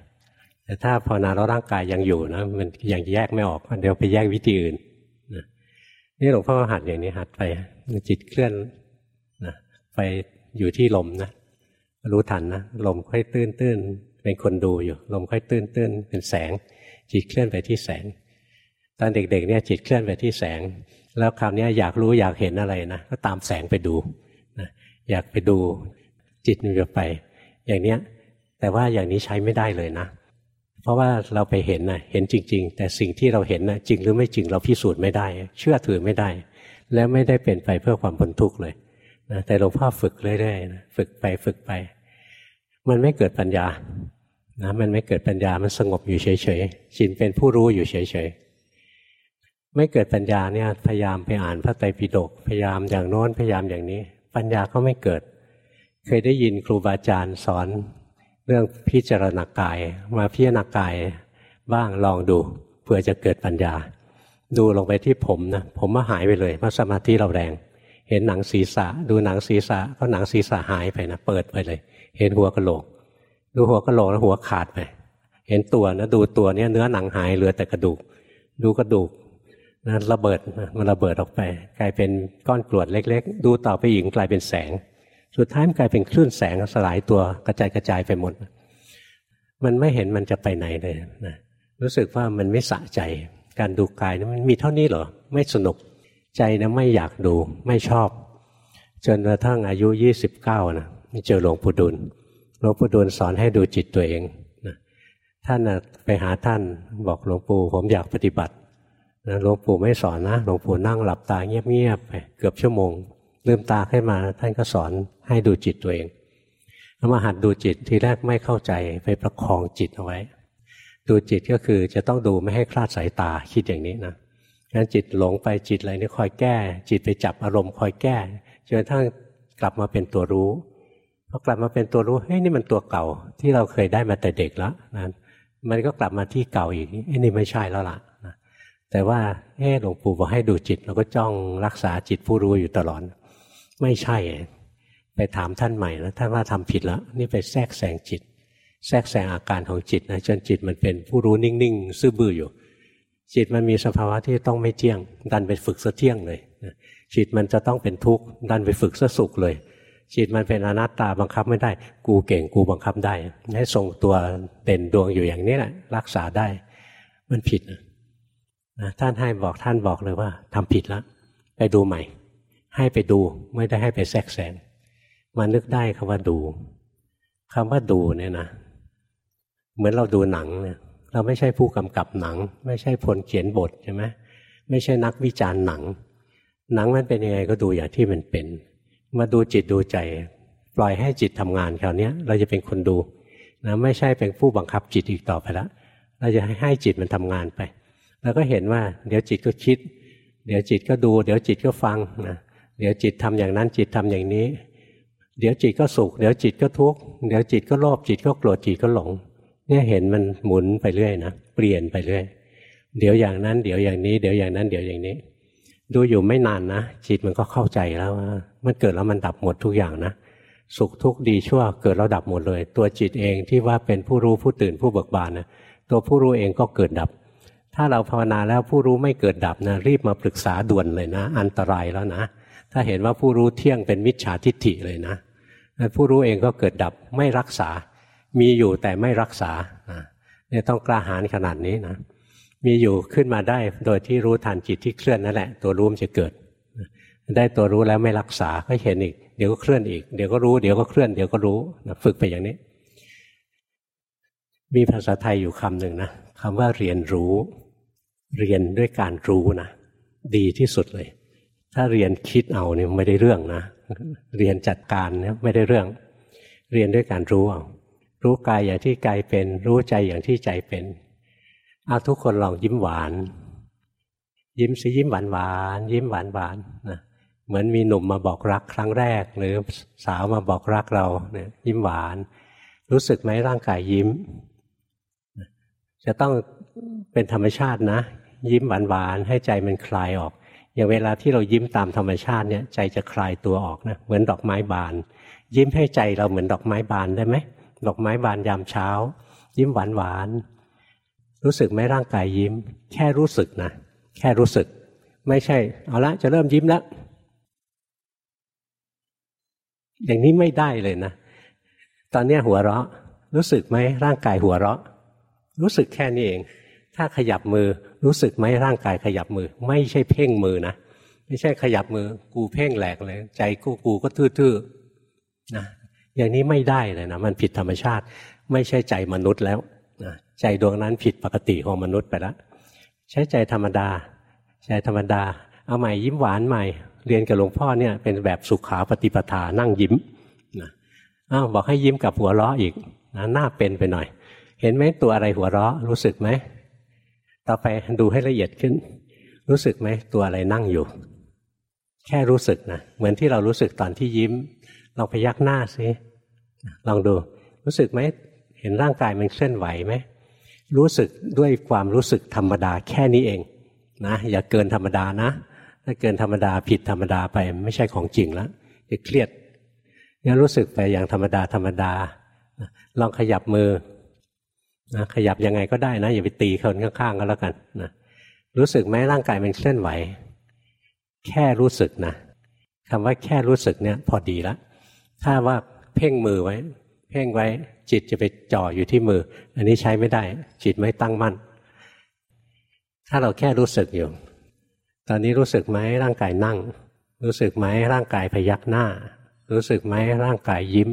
แต่ถ้าภาวนาแล้วร่างกายยังอยู่นะมันยังแยกไม่ออกเดี๋ยวไปแยกวิธีอื่นนี่หลวงพ่อหัดอย่างนี้หัดไปจิตเคลื่อนนะไปอยู่ที่ลมนะรู้ทันนะลมค่อยตื้นตื้นเป็นคนดูอยู่ ลมค่อยตื้นตื้นเป็นแสง จิตเคลื่อนไปที่แสง ตอนเด็กๆเนี่ยจิตเคลื่อนไปที่แสง แล้วคราวนี้อยากรู้อยากเห็นอะไรนะก็ตามแสงไปดูนะอยากไปดูจิตมันจะไป อย่างเนี้ยแต่ว่าอย่างนี้ใช้ไม่ได้เลยนะ เพราะว่าเราไปเห็นนะเห็นจริง ๆ แต่สิ่งที่เราเห็นนะจริงหรือไม่จริงเราพิสูจน์ไม่ได้ เชื่อถือไม่ได้ แล้วไม่ได้เป็นไปเพื่อความพ้นทุกข์เลยนะแต่หลวงพ่อฝึกเรื่อยๆนะฝึกไปฝึกไป มันไม่เกิดปัญญา นะมันไม่เกิดปัญญามันสงบอยู่เฉยๆจินเป็นผู้รู้อยู่เฉยๆไม่เกิดปัญญาเนี่ยพยายามไปอ่านพระไตรปิฎกพยายามอย่างโน้นพยายามอย่างนี้ ปัญญาก็ไม่เกิด เคยได้ยินครูบาอาจารย์สอนเรื่องพิจารณากายมาพิจารณากายบ้างลองดูเพื่อจะเกิดปัญญา ดูลงไปที่ผมนะผมมาหายไปเลยเพราะสมาธิเราแรง เห็นหนังศีรษะ ดูหนังศีรษะก็หนังศีรษะหายไปนะเปิดไปเลย เห็นหัวกะโหลก ดูหัวกะโหลกแล้วหัวขาดไป เห็นตัวนะดูตัวเนี้ยเนื้อหนังหายเหลือแต่กระดูก ดูกระดูกนะระเบิดมันระเบิดออกไป กลายเป็นก้อนกรวดเล็ก ๆ ดูต่อไปอีกกลายเป็นแสง สุดท้ายมันกลายเป็นคลื่นแสงสลายตัวกระจายกระจายไปหมด มันไม่เห็นมันจะไปไหนเลยนะรู้สึกว่ามันไม่สะใจ การดูกายนะมันมีเท่านี้เหรอไม่สนุกใจนะไม่อยากดูไม่ชอบ จนกระทั่งอายุยี่สิบเก้านะเจอหลวงปู่ดุล หลวงปู่ดุลสอนให้ดูจิตตัวเองนะท่านนะไปหาท่านบอกหลวงปู่ผมอยากปฏิบัตินะหลวงปู่ไม่สอนนะหลวงปู่นั่งหลับตาเงียบๆไปเกือบชั่วโมงลืมตาขึ้นมาท่านก็สอนให้ดูจิตตัวเองแล้วมาหัดดูจิตทีแรกไม่เข้าใจไปประคองจิตเอาไว้ ดูจิตก็คือจะต้องดูไม่ให้คลาดสายตาคิดอย่างนี้นะงั้นจิตหลงไปจิตอะไรนี่คอยแก้ จิตไปจับอารมณ์คอยแก้จนกระทั่งกลับมาเป็นตัวรู้ พอกลับมาเป็นตัวรู้เฮ้ยนี่มันตัวเก่าที่เราเคยได้มาแต่เด็กแล้วนะมันก็กลับมาที่เก่าอีกเอ้นี่ไม่ใช่แล้วล่ะนะแต่ว่าเออหลวงปู่บอกให้ดูจิตเราก็จ้องรักษาจิตผู้รู้อยู่ตลอดไม่ใช่ ไปถามท่านใหม่แล้วท่านว่าทำผิดแล้ว นี่ไปแทรกแซงจิต แทรกแซงอาการของจิตนะจนจิตมันเป็นผู้รู้นิ่งๆ ซื่อบื้ออยู่ จิตมันมีสภาวะที่ต้องไม่เที่ยง ดันไปฝึกซะเที่ยงเลยจิตมันจะต้องเป็นทุกข์ดันไปฝึกซะสุขเลย จิตมันเป็นอนัตตาบังคับไม่ได้ กูเก่งกูบังคับได้ให้ทรงตัวเด่นดวงอยู่อย่างนี้แหละ รักษาได้ มันผิดนะท่านให้บอกท่านบอกเลยว่าทำผิดแล้วไปดูใหม่ ให้ไปดูไม่ได้ให้ไปแทรกแซงมานึกได้คำว่าดูคำว่าดูเนี่ยนะเหมือนเราดูหนังเนี่ย เราไม่ใช่ผู้กำกับหนัง ไม่ใช่คนเขียนบทใช่ไหมไม่ใช่นักวิจารณ์หนัง หนังมันเป็นยังไงก็ดูอย่างที่มันเป็น มาดูจิตดูใจ ปล่อยให้จิตทำงานคราวนี้เราจะเป็นคนดูนะไม่ใช่เป็นผู้บังคับจิตอีกต่อไปแล้วเราจะให้จิตมันทำงานไป แล้วก็เห็นว่า เดี๋ยวจิตก็คิด เดี๋ยวจิตก็ดู เดี๋ยวจิตก็ฟังนะเดี๋ยวจิตทำอย่างนั้นจิตทำอย่างนี้ เดี๋ยวจิตก็สุข เดี๋ยวจิตก็ทุกข์เดี๋ยวจิตก็โลภจิตก็โกรธจิตก็หลง เนี่ยเห็นมันหมุนไปเรื่อยนะเปลี่ยนไปเรื่อยเดี๋ยวอย่างนั้น เดี๋ยวอย่างนี้ เดี๋ยวอย่างนั้น เดี๋ยวอย่างนี้ ดูอยู่ไม่นานนะจิตมันก็เข้าใจแล้วว่า มันเกิดแล้วมันดับหมดทุกอย่างนะสุขทุกข์ดีชั่วเกิดแล้วดับหมดเลย ตัวจิตเองที่ว่าเป็นผู้รู้ผู้ตื่นผู้เบิกบานนะตัวผู้รู้เองก็เกิดดับ ถ้าเราภาวนาแล้วผู้รู้ไม่เกิดดับนะรีบมาปรึกษาด่วนเลยนะ อันตรายแล้วนะ ถ้าเห็นว่าผู้รู้เที่ยงเป็นมิจฉาทิฏฐิเลยนะผู้รู้เองก็เกิดดับไม่รักษา มีอยู่แต่ไม่รักษาเนี่ยต้องกล้าหาญขนาดนี้นะมีอยู่ขึ้นมาได้โดยที่รู้ทันจิตที่เคลื่อนนั่นแหละ ตัวรู้มันจะเกิด ได้ตัวรู้แล้วไม่รักษาก็เห็นอีก เดี๋ยวก็เคลื่อนอีก เดี๋ยวก็รู้ เดี๋ยวก็เคลื่อน เดี๋ยวก็รู้นะฝึกไปอย่างนี้ มีภาษาไทยอยู่คำหนึ่งนะคำว่าเรียนรู้ เรียนด้วยการรู้นะดีที่สุดเลย ถ้าเรียนคิดเอาเนี่ยไม่ได้เรื่องนะ เรียนจัดการเนี่ยไม่ได้เรื่อง เรียนด้วยการรู้เอา รู้กายอย่างที่กายเป็น รู้ใจอย่างที่ใจเป็นเอาทุกคนลองยิ้มหวานยิ้มสิยิ้มหวานหวานยิ้มหวานหวานนะ เหมือนมีหนุ่มมาบอกรักครั้งแรก หรือสาวมาบอกรักเราเนี่ยยิ้มหวาน รู้สึกไหมร่างกายยิ้ม จะต้องเป็นธรรมชาตินะ ยิ้มหวานหวานให้ใจมันคลายออก อย่างเวลาที่เรายิ้มตามธรรมชาติเนี่ยใจจะคลายตัวออกนะเหมือนดอกไม้บาน ยิ้มให้ใจเราเหมือนดอกไม้บานได้ไหมดอกไม้บานยามเช้า ยิ้มหวานหวานรู้สึกไหมร่างกายยิ้ม แค่รู้สึกนะแค่รู้สึก ไม่ใช่ เอาละจะเริ่มยิ้มแล้ว อย่างนี้ไม่ได้เลยนะ ตอนนี้หัวเราะ รู้สึกไหมร่างกายหัวเราะ รู้สึกแค่นี้เอง ถ้าขยับมือรู้สึกไหมร่างกายขยับมือ ไม่ใช่เพ่งมือนะไม่ใช่ขยับมือ กูเพ่งแหลกเลย ใจกูกูก็ทื่อๆนะอย่างนี้ไม่ได้เลยนะมันผิดธรรมชาติ ไม่ใช่ใจมนุษย์แล้วนะใจดวงนั้นผิดปกติของมนุษย์ไปแล้วใช้ใจธรรมดา ใจธรรมดา เอาใหม่ยิ้มหวานใหม่ เรียนกับหลวงพ่อเนี่ยเป็นแบบสุขาปฏิปทานั่งยิ้มนะอ้าวบอกให้ยิ้มกับหัวเราะอีกนะหน้าเป็นไปหน่อย เห็นไหมตัวอะไรหัวเราะรู้สึกไหมต่อไปดูให้ละเอียดขึ้น รู้สึกไหมตัวอะไรนั่งอยู่ แค่รู้สึกนะเหมือนที่เรารู้สึกตอนที่ยิ้มลองพยักหน้าซิลองดูรู้สึกไหมเห็นร่างกายมันเคลื่อนไหวไหมรู้สึกด้วยความรู้สึกธรรมดาแค่นี้เองนะอย่าเกินธรรมดานะ ถ้าเกินธรรมดาผิดธรรมดาไปไม่ใช่ของจริงแล้วจะเครียดงั้นรู้สึกไปอย่างธรรมดาธรรมดาลองขยับมือนะขยับยังไงก็ได้นะ อย่าไปตีคนข้างๆก็แล้วกันนะรู้สึกไหมร่างกายมันเคลื่อนไหว แค่รู้สึกนะคำว่าแค่รู้สึกเนี่ยพอดีแล้วถ้าว่าเพ่งมือไว้ เพ่งไว้ จิตจะไปจ่ออยู่ที่มือ อันนี้ใช้ไม่ได้ จิตไม่ตั้งมั่น ถ้าเราแค่รู้สึกอยู่ ตอนนี้รู้สึกไหมร่างกายนั่ง รู้สึกไหมร่างกายพยักหน้า รู้สึกไหมร่างกายยิ้ม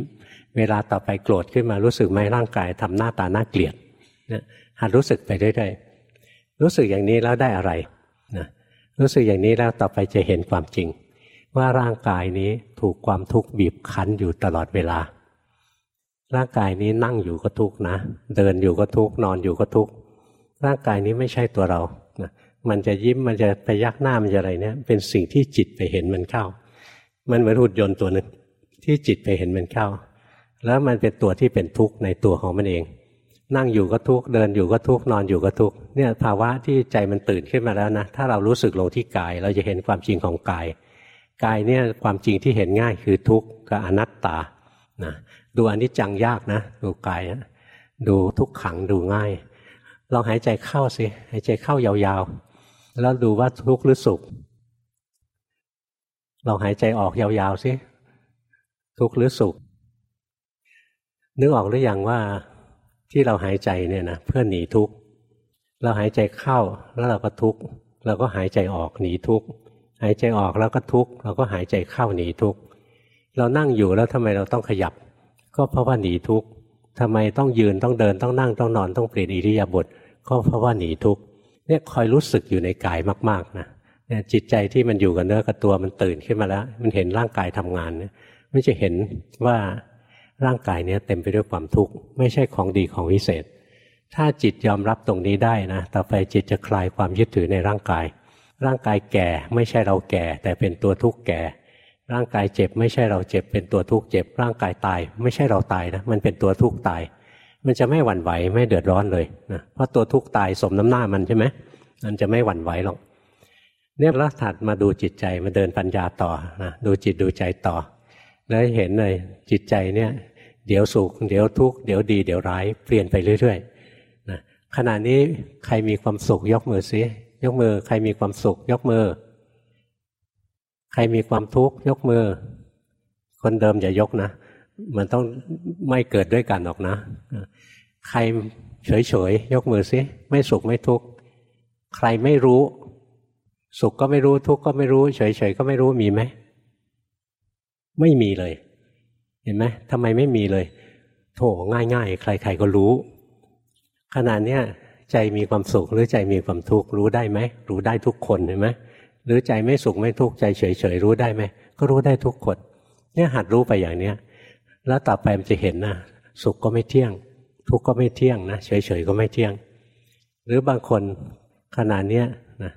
เวลาต่อไปโกรธขึ้นมารู้สึกไหมร่างกายทำหน้าตาน่าเกลียดนี่ยหัดรู้สึกไปเรื่อยๆรู้สึกอย่างนี้แล้วได้อะไรนะรู้สึกอย่างนี้แล้วต่อไปจะเห็นความจริง ว่าร่างกายนี้ถูกความทุกข์บีบคั้นอยู่ตลอดเวลา ร่างกายนี้นั่งอยู่ก็ทุกข์นะ เดินอยู่ก็ทุกข์นอนอยู่ก็ทุกข์ร่างกายนี้ไม่ใช่ตัวเรา มันจะยิ้มมันจะไปยักหน้ามันจะอะไรเนี่ย เป็นสิ่งที่จิตไปเห็นมันเข้า มันเหมือนหุ่นยนต์ตัวหนึ่งที่จิตไปเห็นมันเข้า แล้วมันเป็นตัวที่เป็นทุกข์ในตัวของมันเอง นั่งอยู่ก็ทุกข์เดินอยู่ก็ทุกข์นอนอยู่ก็ทุกข์เนี่ยภาวะที่ใจมันตื่นขึ้นมาแล้วนะถ้าเรารู้สึกลงที่กาย เราจะเห็นความจริงของกายกายเนี่ยความจริงที่เห็นง่ายคือทุกข์กับอนัตตานะดูอันิจจังยากนะ ดูกายนะดูทุกขังดูง่ายลองหายใจเข้าสิหายใจเข้ายาวๆ แล้วดูว่าทุกข์หรือสุขลองหายใจออกยาวๆสิทุกข์หรือสุข นึกออกหรืออยังว่าที่เราหายใจเนี่ยนะเพื่อหนีทุกข์เราหายใจเข้าแล้วเราก็ทุกข์เราก็หายใจออกหนีทุกข์หายใจออกแล้วก็ทุกข์เราก็หายใจเข้าหนีทุกข์เรานั่งอยู่แล้วทำไมเราต้องขยับ ก็เพราะว่าหนีทุกข์ทำไมต้องยืนต้องเดินต้องนั่งต้องนอนต้องเปลี่ยนอิริยาบถก็เพราะว่าหนีทุกข์ เนี่ยคอยรู้สึกอยู่ในกายมาก ๆนะเนี่ยจิตใจที่มันอยู่กับเนื้อกับตัวมันตื่นขึ้นมาแล้ว มันเห็นร่างกายทำงานเนี่ยมันจะเห็นว่าร่างกายเนี้ยเต็มไปด้วยความทุกข์ไม่ใช่ของดีของวิเศษ ถ้าจิตยอมรับตรงนี้ได้นะต่อไปจิตจะคลายความยึดถือในร่างกาย ร่างกายแก่ไม่ใช่เราแก่ แต่เป็นตัวทุกข์แก่ ร่างกายเจ็บไม่ใช่เราเจ็บ เป็นตัวทุกข์เจ็บ ร่างกายตาย ไม่ใช่เราตายนะมันเป็นตัวทุกข์ตาย มันจะไม่หวั่นไหวไม่เดือดร้อนเลยนะเพราะตัวทุกข์ตายสมน้ำหน้ามันใช่ไหมมันจะไม่หวั่นไหวหรอกเนี่ยรัถัดมาดูจิตใจมาเดินปัญญาต่อนะดูจิตดูใจต่อ แล้วเห็นเลยจิตใจเนี่ย เดี๋ยวสุขเดี๋ยวทุกข์เดี๋ยวดีเดี๋ยวร้ายเปลี่ยนไปเรื่อยๆนะขณะนี้ใครมีความสุขยกมือซิยกมือ ใครมีความสุข ยกมือ ใครมีความทุกข์ยกมือ คนเดิมอย่ายกนะ มันต้องไม่เกิดด้วยกันหรอกนะ ใครเฉยๆ ยกมือสิไม่สุขไม่ทุกข์ใครไม่รู้ สุขก็ไม่รู้ทุกข์ก็ไม่รู้ เฉยๆ ก็ไม่รู้มีไหม ไม่มีเลย เห็นไหมทำไมไม่มีเลย โถง่าย ๆ ใคร ๆก็รู้ ขนาดเนี้ยใจมีความสุขหรือใจมีความทุกข์รู้ได้ไหมรู้ได้ทุกคนเห็นไหมหรือใจไม่สุขไม่ทุกข์ใจเฉยๆรู้ได้ไหมก็รู้ได้ทุกคนเนี่ยหัดรู้ไปอย่างเนี้ย แล้วต่อไปมันจะเห็นนะสุขก็ไม่เที่ยง ทุกข์ก็ไม่เที่ยงนะเฉยๆก็ไม่เที่ยง หรือบางคนขนาดเนี้ยนะ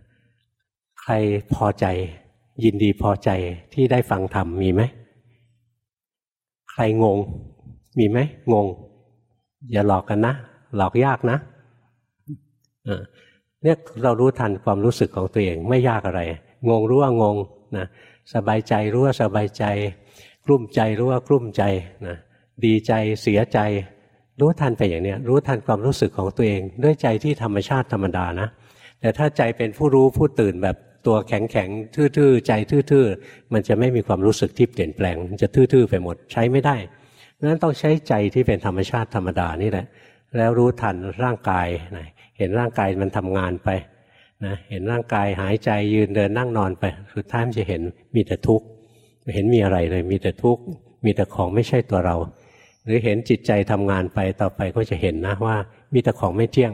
ใครพอใจ ยินดีพอใจที่ได้ฟังธรรมมีไหมใครงง มีไหมงง อย่าหลอกกันนะ หลอกยากนะเนี่ยเรารู้ทันความรู้สึกของตัวเองไม่ยากอะไร งงรู้ว่างงนะสบายใจรู้ว่าสบายใจ กลุ้มใจรู้ว่ากลุ้มใจนะดีใจเสียใจ รู้ทันไปอย่างเนี้ยรู้ทันความรู้สึกของตัวเอง ด้วยใจที่ธรรมชาติธรรมดานะแต่ถ้าใจเป็นผู้รู้ผู้ตื่นแบบตัวแข็งแข็งทื่อๆ ใจทื่อๆ มันจะไม่มีความรู้สึกที่เปลี่ยนแปลงมันจะทื่อๆ ไปหมดใช้ไม่ได้นั้นต้องใช้ใจที่เป็นธรรมชาติธรรมดานี่แหละ แล้วรู้ทันร่างกายนะเห็นร่างกายมันทำงานไปนะเห็นร่างกายหายใจยืนเดินนั่งนอนไป สุดท้ายมันจะเห็นมีแต่ทุกข์ เห็นมีอะไรเลยมีแต่ทุกข์มีแต่ของไม่ใช่ตัวเรา หรือเห็นจิตใจทำงานไปต่อไปก็จะเห็นนะว่า มีแต่ของไม่เที่ยง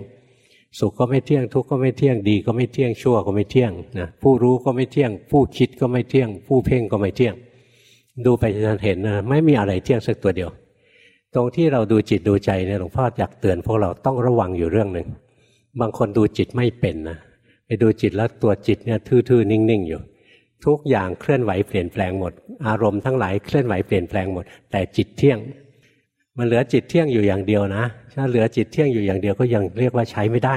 สุขก็ไม่เที่ยง ทุกข์ก็ไม่เที่ยงดี ก็ไม่เที่ยงชั่วก็ไม่เที่ยงนะผู้รู้ก็ไม่เที่ยง ผู้คิดก็ไม่เที่ยง ผู้เพ่งก็ไม่เที่ยง ดูไปจนเห็นนะไม่มีอะไรเที่ยงสักตัวเดียว ตรงที่เราดูจิตดูใจเนี่ยหลวงพ่ออยากเตือนพวกเราต้องระวังอยู่เรื่องหนึ่งบางคนดูจิตไม่เป็นนะไปดูจิตแล้วตัวจิตเนี่ยทื่อๆนิ่งๆอยู่ ทุกอย่างเคลื่อนไหวเปลี่ยนแปลงหมด อารมณ์ทั้งหลายเคลื่อนไหวเปลี่ยนแปลงหมด แต่จิตเที่ยง มันเหลือจิตเที่ยงอยู่อย่างเดียวนะ ถ้าเหลือจิตเที่ยงอยู่อย่างเดียวก็ยังเรียกว่าใช้ไม่ได้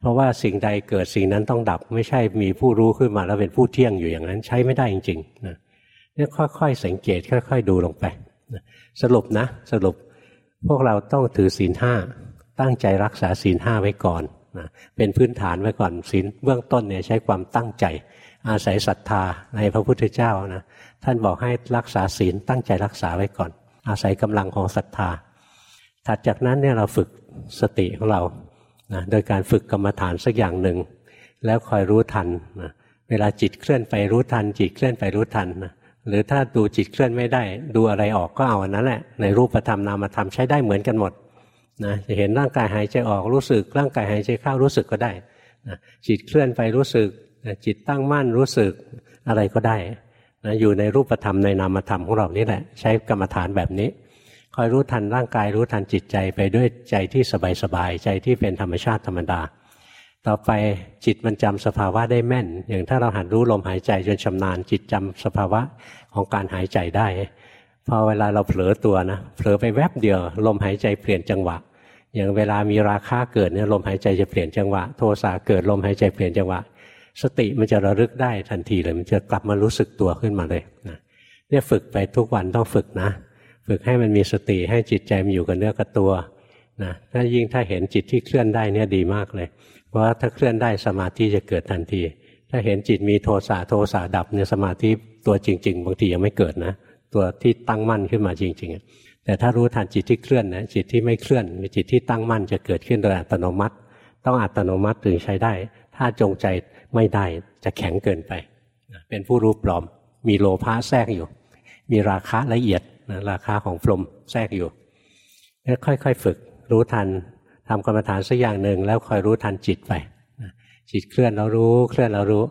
เพราะว่าสิ่งใดเกิดสิ่งนั้นต้องดับ ไม่ใช่มีผู้รู้ขึ้นมาแล้วเป็นผู้เที่ยงอยู่อย่างนั้นใช้ไม่ได้จริงๆนะเนี่ยค่อยๆสังเกตค่อย ๆ ดูลงไปสรุปนะ สรุปพวกเราต้องถือศีลห้าตั้งใจรักษาศีลห้าไว้ก่อนนะเป็นพื้นฐานไว้ก่อนศีลเบื้องต้นเนี่ยใช้ความตั้งใจ อาศัยศรัทธาในพระพุทธเจ้านะท่านบอกให้รักษาศีลตั้งใจรักษาไว้ก่อน อาศัยกำลังของศรัทธา ถัดจากนั้นเนี่ยเราฝึกสติของเรานะโดยการฝึกกรรมฐานสักอย่างหนึ่ง แล้วคอยรู้ทันนะเวลาจิตเคลื่อนไปรู้ทัน จิตเคลื่อนไปรู้ทันนะหรือถ้าดูจิตเคลื่อนไม่ได้ ดูอะไรออกก็เอาอันนั้นแหละในรูปธรรมนามธรรมใช้ได้เหมือนกันหมดนะจะเห็นร่างกายหายใจออกรู้สึก ร่างกายหายใจเข้ารู้สึกก็ได้นะจิตเคลื่อนไปรู้สึก จิตตั้งมั่นรู้สึกอะไรก็ได้นะอยู่ในรูปธรรมในนามธรรมของเรานี่แหละ ใช้กรรมฐานแบบนี้ คอยรู้ทันร่างกายรู้ทันจิตใจไปด้วยใจที่สบายๆใจที่เป็นธรรมชาติธรรมดา ต่อไปจิตมันจำสภาวะได้แม่น อย่างถ้าเราหัดรู้ลมหายใจจนชำนาญ จิตจำสภาวะของการหายใจได้พอเวลาเราเผลอตัวนะเผลอไปแวบเดียว ลมหายใจเปลี่ยนจังหวะ อย่างเวลามีราคาเกิดเนี่ยลมหายใจจะเปลี่ยนจังหวะ โทสะเกิดลมหายใจเปลี่ยนจังหวะ สติมันจะระลึกได้ทันทีเลย มันจะกลับมารู้สึกตัวขึ้นมาเลยนะเนี่ยฝึกไปทุกวันต้องฝึกนะ ฝึกให้มันมีสติให้จิตใจมันอยู่กับเนื้อกับตัวนะถ้ายิ่งถ้าเห็นจิตที่เคลื่อนได้เนี่ยดีมากเลย เพราะว่าถ้าเคลื่อนได้สมาธิจะเกิดทันที ถ้าเห็นจิตมีโทสะโทสะดับเนี่ยสมาธิตัวจริง ๆ บางทียังไม่เกิดนะ ตัวที่ตั้งมั่นขึ้นมาจริง ๆ แต่ถ้ารู้ทันจิตที่เคลื่อนนะจิตที่ไม่เคลื่อนมีจิตที่ตั้งมั่นจะเกิดขึ้นโดยอัตโนมัติ ต้องอัตโนมัติถึงใช้ได้ ถ้าจงใจ ไม่ได้จะแข็งเกินไป เป็นผู้รู้ปลอม มีโลภะแทรกอยู่ มีราคะละเอียดนะราคาของพรมแทรกอยู่แล้วค่อยๆ ฝึกรู้ทันทำกรรมฐานสักอย่างหนึ่งแล้วคอยรู้ทันจิตไปจิตเคลื่อนเรารู้ เคลื่อนเรารู้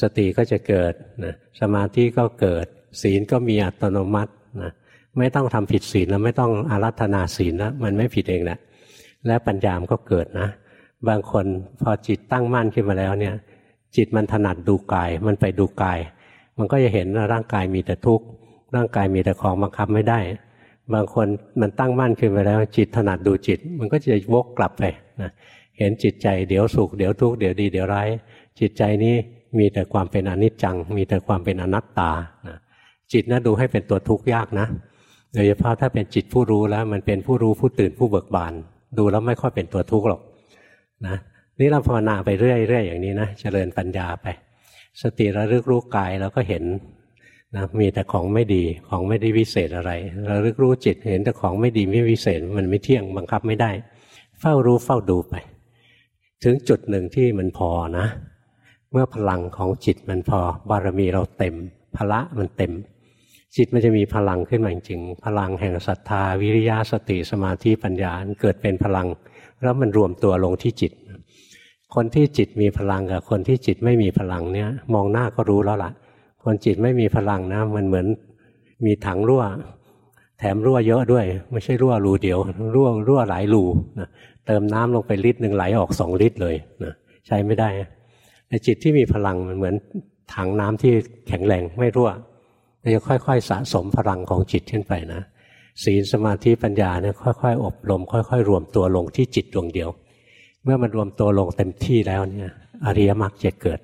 สติก็จะเกิดนะสมาธิก็เกิด ศีลก็มีอัตโนมัตินะไม่ต้องทำผิดศีลแล้วไม่ต้องอารัธนาศีลแล้วมันไม่ผิดเองแหละและปัญญามก็เกิดนะ บางคนพอจิตตั้งมั่นขึ้นมาแล้วเนี่ย จิตมันถนัดดูกาย มันไปดูกาย มันก็จะเห็นว่าร่างกายมีแต่ทุกข์ร่างกายมีแต่ของบังคับไม่ได้ บางคนมันตั้งมั่นขึ้นไปแล้ว จิตถนัดดูจิต มันก็จะวกกลับไปนะเห็นจิตใจเดี๋ยวสุขเดี๋ยวทุกข์เดี๋ยวดีเดี๋ยวร้ายจิตใจนี้มีแต่ความเป็นอนิจจัง มีแต่ความเป็นอนัตตานะจิตนะดูให้เป็นตัวทุกข์ยากนะโดยเฉพาะถ้าเป็นจิตผู้รู้แล้ว มันเป็นผู้รู้ผู้ตื่นผู้เบิกบาน ดูแล้วไม่ค่อยเป็นตัวทุกข์หรอกนะ นี่เราภาวนาไปเรื่อยๆอย่างนี้นะเจริญปัญญาไป สติระลึกรู้กายเราก็เห็นนะมีแต่ของไม่ดีของไม่ได้วิเศษอะไรระลึกรู้จิตเห็นแต่ของไม่ดีไม่วิเศษมันไม่เที่ยงบังคับไม่ได้ เฝ้ารู้เฝ้าดูไป ถึงจุดหนึ่งที่มันพอนะ เมื่อพลังของจิตมันพอบารมีเราเต็มพละมันเต็ม จิตมันจะมีพลังขึ้นมาจริงพลังแห่งศรัทธา วิริยะสติสมาธิปัญญาเกิดเป็นพลัง แล้วมันรวมตัวลงที่จิต คนที่จิตมีพลังกับคนที่จิตไม่มีพลังเนี่ย มองหน้าก็รู้แล้วละ่ะ คนจิตไม่มีพลังนะ มันเหมือนมีถังรั่ว แถมรั่วเยอะด้วย ไม่ใช่รั่วรูเดียว รั่วรั่วหลายรูนะเติมน้ำลงไปลิตรหนึ่งไหลออกสองลิตรเลยนะใช้ไม่ได้แต่จิตที่มีพลังมันเหมือนถังน้ำที่แข็งแรงไม่รั่วจะค่อยๆ สะสมพลังของจิตขึ้นไปนะศีลสมาธิปัญญาเนี่ยค่อยๆ อบรม ค่อย ๆ รวมตัวลงที่จิตดวงเดียว เมื่อมันรวมตัวลงเต็มที่แล้วเนี่ยอริยมรรคจะเกิด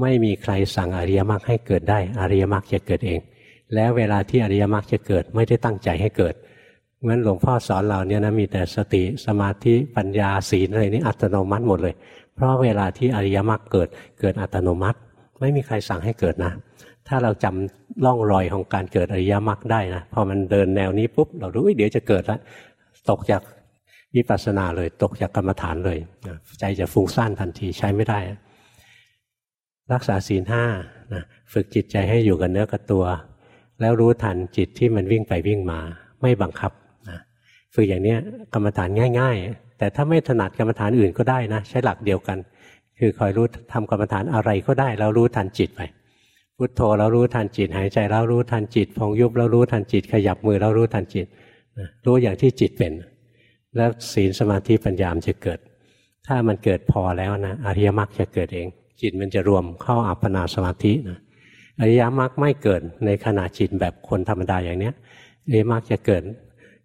ไม่มีใครสั่งอริยมรรคให้เกิดได้ อริยมรรคจะเกิดเอง แล้วเวลาที่อริยมรรคจะเกิดไม่ได้ตั้งใจให้เกิดเมื่อหลวงพ่อสอนเราเนี่ยนะมีแต่สติสมาธิปัญญาศีลอะไรนี้อัตโนมัติหมดเลย เพราะเวลาที่อริยมรรคเกิดเกิดอัตโนมัติ ไม่มีใครสั่งให้เกิดนะ ถ้าเราจำล่องรอยของการเกิดอริยมรรคได้นะพอมันเดินแนวนี้ปุ๊บเรารู้เดี๋ยวจะเกิดล้วตกจาก วิปัสสนาเลยตกจากกรรมฐานเลยใจจะฟุ้งซ่านทันทีใช้ไม่ได้ รักษาศีลห้านะฝึกจิตใจให้อยู่กับเนื้อกับตัว แล้วรู้ทันจิตที่มันวิ่งไปวิ่งมา ไม่บังคับนะฝึกอย่างนี้กรรมฐานง่าย ๆ แต่ถ้าไม่ถนัดกรรมฐานอื่นก็ได้นะ ใช้หลักเดียวกัน คือคอยรู้ทำกรรมฐานอะไรก็ได้ แล้วรู้ทันจิตไปพุทโธแล้วรู้ทันจิต หายใจแล้วรู้ทันจิตพองยุบแล้วรู้ทันจิต ขยับมือแล้วรู้ทันจิตรู้อย่างที่จิตเป็น แล้วศีลสมาธิปัญญามจะเกิด ถ้ามันเกิดพอแล้วนะอริยมรรคจะเกิดเอง จิตมันจะรวมเข้าอัปปนาสมาธินะอริยมรรคไม่เกิดในขณะจิตแบบคนธรรมดาอย่างเนี้ยอริยมรรคจะเกิด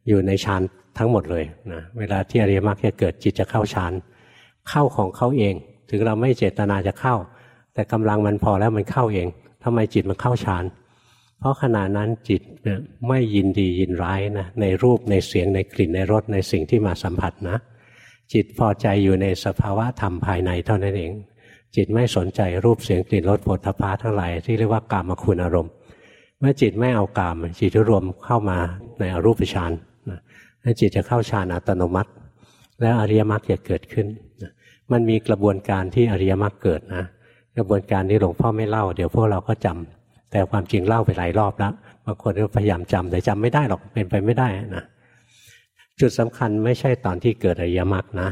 อยู่ในฌานทั้งหมดเลยนะเวลาที่อริยมรรคจะเกิดจิตจะเข้าฌานเข้าของเขาเอง ถึงเราไม่เจตนาจะเข้า แต่กำลังมันพอแล้วมันเข้าเองทำไมจิตมันเข้าฌานเพราะขณะนั้นจิตไม่ยินดียินร้ายนะในรูปในเสียงในกลิ่นในรสในสิ่งที่มาสัมผัสนะ จิตพอใจอยู่ในสภาวะธรรมภายในเท่านั้นเอง จิตไม่สนใจรูปเสียงกลิ่นรสผลทพะทั้งหลายที่เรียกว่ากามคุณอารมณ์ เมื่อจิตไม่เอากามจิตรวมเข้ามาในอรูปฌานนะจิตจะเข้าฌานอัตโนมัติ แล้วอริยมรรคจะเกิดขึ้น มันมีกระบวนการที่อริยมรรคเกิดนะกระบวนการนี้หลวงพ่อไม่เล่า เดี๋ยวพวกเราก็จำ แต่ความจริงเล่าไปหลายรอบแล้วบางคนก็พยายามจำแต่จำไม่ได้หรอกเป็นไปไม่ได้นะจุดสำคัญไม่ใช่ตอนที่เกิดอริยมรรคนะ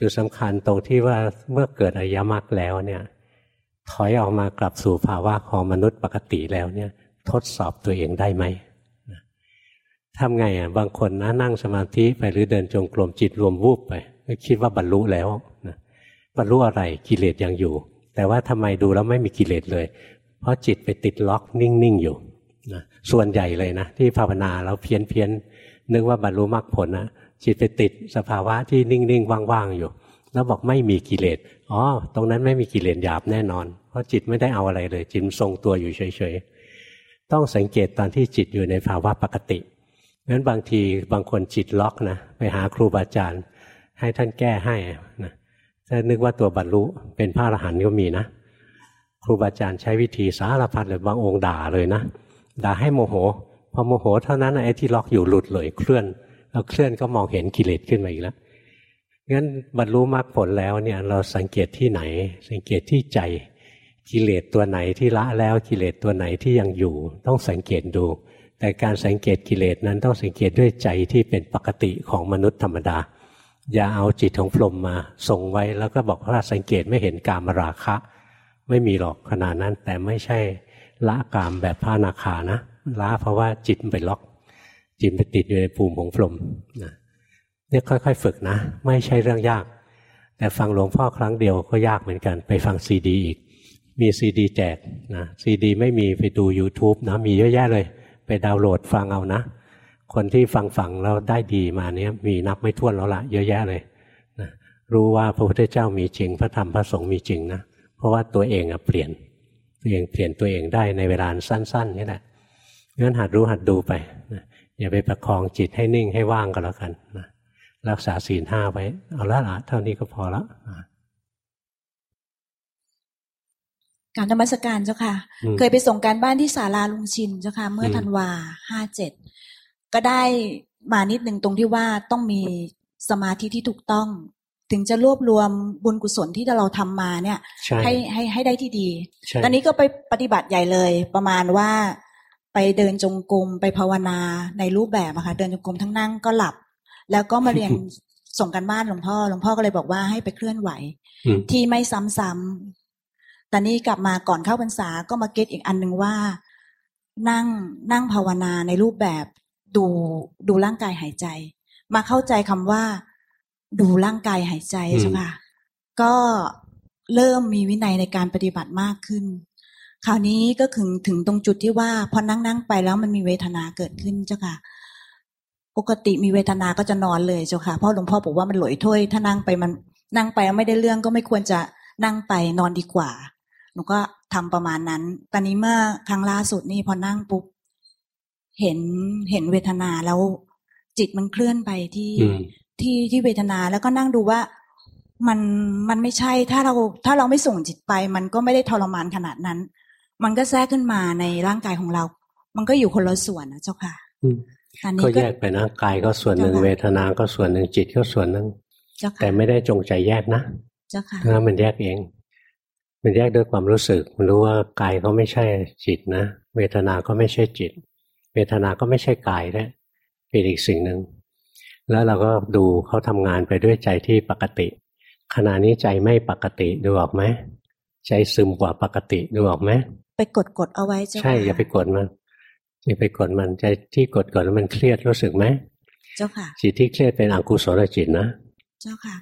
จุดสำคัญตรงที่ว่าเมื่อเกิดอริยมรรคแล้วเนี่ยถอยออกมากลับสู่ภาวะของมนุษย์ปกติแล้วเนี่ยทดสอบตัวเองได้ไหมทำไงอะบางคนนะนั่งสมาธิไปหรือเดินจงกรมจิตรวมวูบไปคิดว่าบรรลุแล้วนะบรรลุอะไรกิเลสยังอยู่ แต่ว่าทำไมดูแล้วไม่มีกิเลสเลย เพราะจิตไปติดล็อกนิ่ง ๆ อยู่นะส่วนใหญ่เลยนะที่ภาวนาแล้วเพี้ยนเพี้ยนนึกว่าบรรลุมรรคผลนะจิตไปติดสภาวะที่นิ่ง ๆ ว่าง ๆ อยู่ แล้วบอกไม่มีกิเลสอ๋อตรงนั้นไม่มีกิเลสหยาบแน่นอน เพราะจิตไม่ได้เอาอะไรเลย จิตทรงตัวอยู่เฉย ๆ ต้องสังเกตตอนที่จิตอยู่ในภาวะปกติงั้นบางทีบางคนจิตล็อกนะไปหาครูบาอาจารย์ ให้ท่านแก้ให้นะถ้านึกว่าตัวบรรลุเป็นพระอรหันต์ก็มีนะ ครูบาอาจารย์ใช้วิธีสารพัดเลยบางองค์ด่าเลยนะด่าให้โมโหพอโมโหเท่านั้นไอ้ที่ล็อกอยู่หลุดเลยเคลื่อนแล้วเคลื่อนก็มองเห็นกิเลสขึ้นมาอีกแล้วงั้นบรรลุมรรคผลแล้วเนี่ยเราสังเกตที่ไหน สังเกตที่ใจกิเลสตัวไหนที่ละแล้วกิเลสตัวไหนที่ยังอยู่ ต้องสังเกตดู แต่การสังเกตกิเลสนั้นต้องสังเกตด้วยใจที่เป็นปกติของมนุษย์ธรรมดา อย่าเอาจิตของพรหมมาส่งไว้แล้วก็บอกว่าสังเกตไม่เห็นกามราคะ ไม่มีหรอกขนาดนั้น แต่ไม่ใช่ละกามแบบพระนาคานะละเพราะว่าจิตไปล็อก จิตไปติดอยู่ในภูมิของพรหมนะเนี่ยค่อยๆ ฝึกนะ ไม่ใช่เรื่องยาก แต่ฟังหลวงพ่อครั้งเดียวก็ยากเหมือนกัน ไปฟังซีดีอีก มีซีดีแจกนะซีดีไม่มีไปดู YouTube นะมีเยอะแยะเลย ไปดาวน์โหลดฟังเอานะ คนที่ฟังฟังแล้วได้ดีมาเนี้ยมีนับไม่ถ้วนแล้วละเยอะแยะเลยนะรู้ว่าพระพุทธเจ้ามีจริง พระธรรมพระสงฆ์มีจริงนะ ราะว่าตัวเองอะเปลี่ยนตัวเองเปลี่ยนตัวเองได้ในเวลาสั้นๆนี่แหละงั้นหัดรู้หัดดูไปนะอย่าไปประคองจิตให้นิ่งให้ว่างก็แล้วกันนะรักษาศีลห้าไว้ เอาละละเท่านี้ก็พอแล้วการธรรมสการเจ้าค่ะ เคยไปส่งการบ้านที่ศาลาลุงชินเจ้าค่ะ เมื่อธันวาห้าเจ็ดก็ได้มานิดหนึ่งตรงที่ว่าต้องมีสมาธิที่ถูกต้อง ถึงจะรวบรวมบุญกุศลที่เราทำมาเนี่ยให้ให้ให้ได้ที่ดี ตอนนี้ก็ไปปฏิบัติใหญ่เลย ประมาณว่าไปเดินจงกรมไปภาวนาในรูปแบบอะค่ะเดินจงกรมทั้งนั่งก็หลับ แล้วก็มาเรียนส่งกันบ้านหลวงพ่อหลวงพ่อก็เลยบอกว่าให้ไปเคลื่อนไหว ที่ไม่ซ้ำๆตอนนี้กลับมาก่อนเข้าพรรษาก็มาเก็ตอีกอันหนึ่งว่า นั่งนั่งภาวนาในรูปแบบดูดูร่างกายหายใจ มาเข้าใจคำว่า ดูร่างกายหายใจใช่ไหมก็เริ่มมีวินัยในการปฏิบัติมากขึ้น คราวนี้ก็ถึงถึงตรงจุดที่ว่าพอนั่งนั่งไปแล้วมันมีเวทนาเกิดขึ้นเจ้าค่ะ ปกติมีเวทนาก็จะนอนเลยเจ้าค่ะเพราะหลวงพ่อบอกว่ามันหลอยถ้วยถ้านั่งไปมันนั่งไปไม่ได้เรื่องก็ไม่ควรจะนั่งไปนอนดีกว่าหนูก็ทำประมาณนั้น ตอนนี้เมื่อครั้งล่าสุดนี่พอนั่งปุ๊บเห็นเห็นเวทนาแล้วจิตมันเคลื่อนไปที่ ที่ที่เวทนาแล้วก็นั่งดูว่ามันมันไม่ใช่ถ้าเราถ้าเราไม่ส่งจิตไป มันก็ไม่ได้ทรมานขนาดนั้น มันก็แทรกขึ้นมาในร่างกายของเรา มันก็อยู่คนละส่วนนะเจ้าค่ะอันนี้ก็แยกไปนะกายก็ส่วนหนึ่งเวทนาก็ส่วนหนึ่งจิตก็ส่วนหนึ่งแต่ไม่ได้จงใจแยกนะเจ้าค่ะแล้วมันแยกเอง มันแยกด้วยความรู้สึก มันรู้ว่ากายก็ไม่ใช่จิตนะเวทนาก็ไม่ใช่จิต เวทนาก็ไม่ใช่กายได้เป็นอีกสิ่งหนึ่ง แล้วเราก็ดูเขาทำงานไปด้วยใจที่ปกติ ขณะนี้ใจไม่ปกติดูออกไหมใจซึมกว่าปกติดูออกไหมไปกดกดเอาไว้ใช่ใช่อย่าไปกดมันอย่าไปกดมันใจที่กดกดแล้วมันเครียดรู้สึกไหมเจ้าค่ะ จิตที่เครียดเป็นอกุศลจิตนะเจ้าค่ะ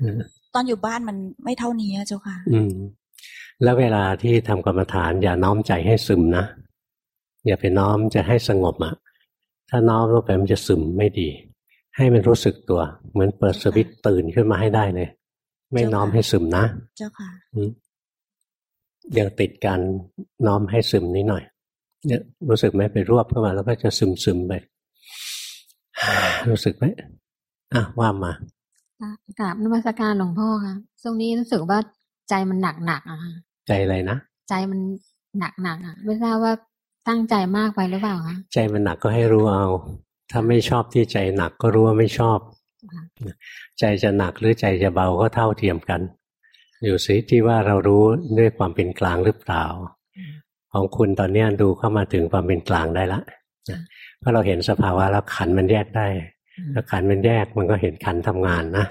ตอนอยู่บ้านมันไม่เท่านี้เจ้าค่ะ อืม แล้วเวลาที่ทำกรรมฐาน อย่าน้อมใจให้ซึมนะอย่าไปน้อมจะให้สงบอะ ถ้าน้อมลงไปมันจะซึมไม่ดี ให้มันรู้สึกตัว เหมือนเปิดสวิตตื่นขึ้นมาให้ได้เลย ไม่น้อมให้ซึมนะ เจ้าค่ะยังติดการน้อมให้ซึมนิดหน่อย เนี่ย รู้สึกไหมไปรวบเข้ามา แล้วก็จะซึมซึมไป รู้สึกไหมอะว่ามา กราบนมัสการหลวงพ่อค่ะช่วงนี้รู้สึกว่าใจมันหนักหนักอะค่ะใจอะไรนะ ใจมันหนักหนักอะไม่ทราบว่าตั้งใจมากไปหรือเปล่าคะใจมันหนักก็ให้รู้เอา ถ้าไม่ชอบที่ใจหนักก็รู้ว่าไม่ชอบ ใจจะหนักหรือใจจะเบาก็เท่าเทียมกัน อยู่สิที่ว่าเรารู้ด้วยความเป็นกลางหรือเปล่า ของคุณตอนนี้ดูเข้ามาถึงความเป็นกลางได้ละเพราะเราเห็นสภาวะแล้วขันมันแยกได้ถ้าขันมันแยกมันก็เห็นขันทำงานนะ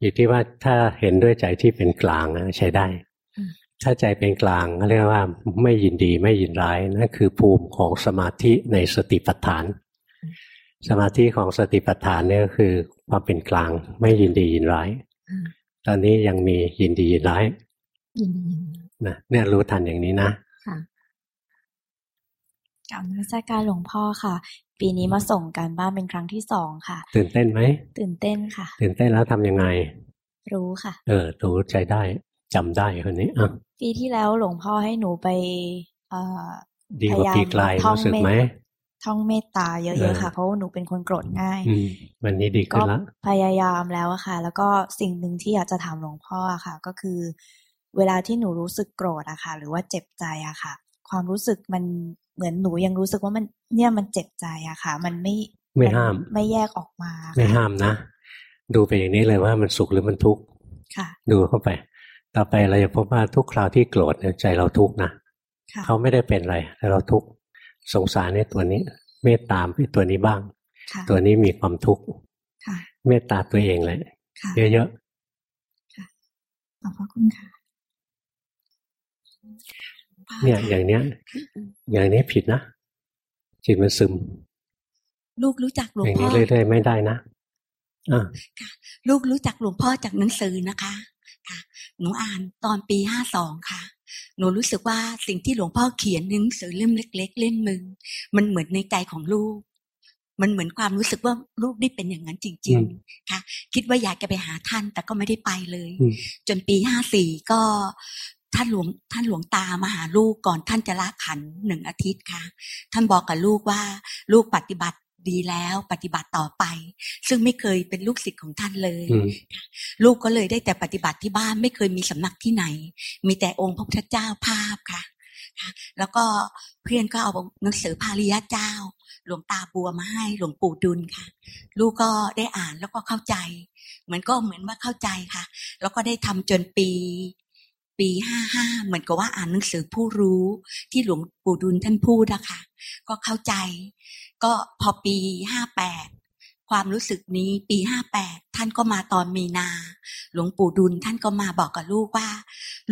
อยู่ที่ว่าถ้าเห็นด้วยใจที่เป็นกลางใช้ได้ ถ้าใจเป็นกลางก็เรียกว่าไม่ยินดีไม่ยินร้ายนั่นคือภูมิของสมาธิในสติปัฏฐาน สมาธิของสติปัฏฐานเนี่ยก็คือความเป็นกลางไม่ยินดียินร้าย ตอนนี้ยังมียินดียินร้ายนะเนี่ยรู้ทันอย่างนี้นะกลับมาจากการหลวงพ่อค่ะ ปีนี้มาส่งการบ้านเป็นครั้งที่สองค่ะ ตื่นเต้นไหมตื่นเต้นค่ะ ตื่นเต้นแล้วทำยังไง รู้ค่ะ เออรู้ใจได้จำได้คนนี้อะปีที่แล้วหลวงพ่อให้หนูไป เอ่อดีกว่าปีกลายรู้สึกไหม ท่องเมตตาเยอะๆค่ะ เพราะว่าหนูเป็นคนโกรธง่ายวันนี้ดีขึ้นแล้วพยายามแล้วอะค่ะ แล้วก็สิ่งหนึ่งที่อยากจะถามหลวงพ่ออะค่ะ ก็คือ เวลาที่หนูรู้สึกโกรธอะค่ะ หรือว่าเจ็บใจอะค่ะ ความรู้สึกมันเหมือนหนูยังรู้สึกว่ามันเนี่ยมันเจ็บใจอะค่ะ มันไม่ไม่ห้าม ไม่แยกออกมา ไม่ห้ามนะดูไปอย่างนี้เลยว่ามันสุขหรือมันทุกข์ดูเข้าไป ต่อไปเราจะพบว่าทุกคราวที่โกรธใจเราทุกข์นะเขาไม่ได้เป็นอะไรแต่เราทุกข์ สงสารในตัวนี้ เมตตาไปตัวนี้บ้าง ตัวนี้มีความทุกข์เมตตาตัวเองเลยเยอะๆขอบพระคุณค่ะเนี่ยอย่างเนี้ย อย่างนี้ผิดนะจิตมันซึม ลูกรู้จักหลวงพ่ออย่างนี้เรื่อยๆไม่ได้นะอ่าลูกรู้จักหลวงพ่อจากหนังสือนะคะ ค่ะ หนูอ่านตอนปีห้าสองค่ะ หนูรู้สึกว่าสิ่งที่หลวงพ่อเขียนหนังสือเล่มเล็ก ๆ เล่มมึงมันเหมือนในใจของลูก มันเหมือนความรู้สึกว่าลูกได้เป็นอย่างนั้นจริง ๆ ค่ะ คิดว่าอยากจะไปหาท่านแต่ก็ไม่ได้ไปเลย จนปีห้าสี่ก็ท่านหลวงท่านหลวงตามาหาลูกก่อนท่านจะละขันหนึ่งอาทิตย์ค่ะ ท่านบอกกับลูกว่าลูกปฏิบัติ ดีแล้วปฏิบัติต่อไป ซึ่งไม่เคยเป็นลูกศิษย์ของท่านเลย ลูกก็เลยได้แต่ปฏิบัติที่บ้านไม่เคยมีสำนักที่ไหน มีแต่องค์พระพุทธเจ้าภาพค่ะแล้วก็เพื่อนก็เอาหนังสือพาริยะเจ้า หลวงตาบัวมาให้หลวงปู่ดุลค่ะ ลูกก็ได้อ่านแล้วก็เข้าใจ เหมือนก็เหมือนว่าเข้าใจค่ะ แล้วก็ได้ทำจนปีปีห้าห้าเหมือนกับว่าอ่านหนังสือผู้รู้ที่หลวงปู่ดุลท่านพูดอะค่ะก็เข้าใจ ก็พอปีห้าแปดความรู้สึกนี้ปีห้าแปดท่านก็มาตอนมีนา หลวงปู่ดุลท่านก็มาบอกกับลูกว่า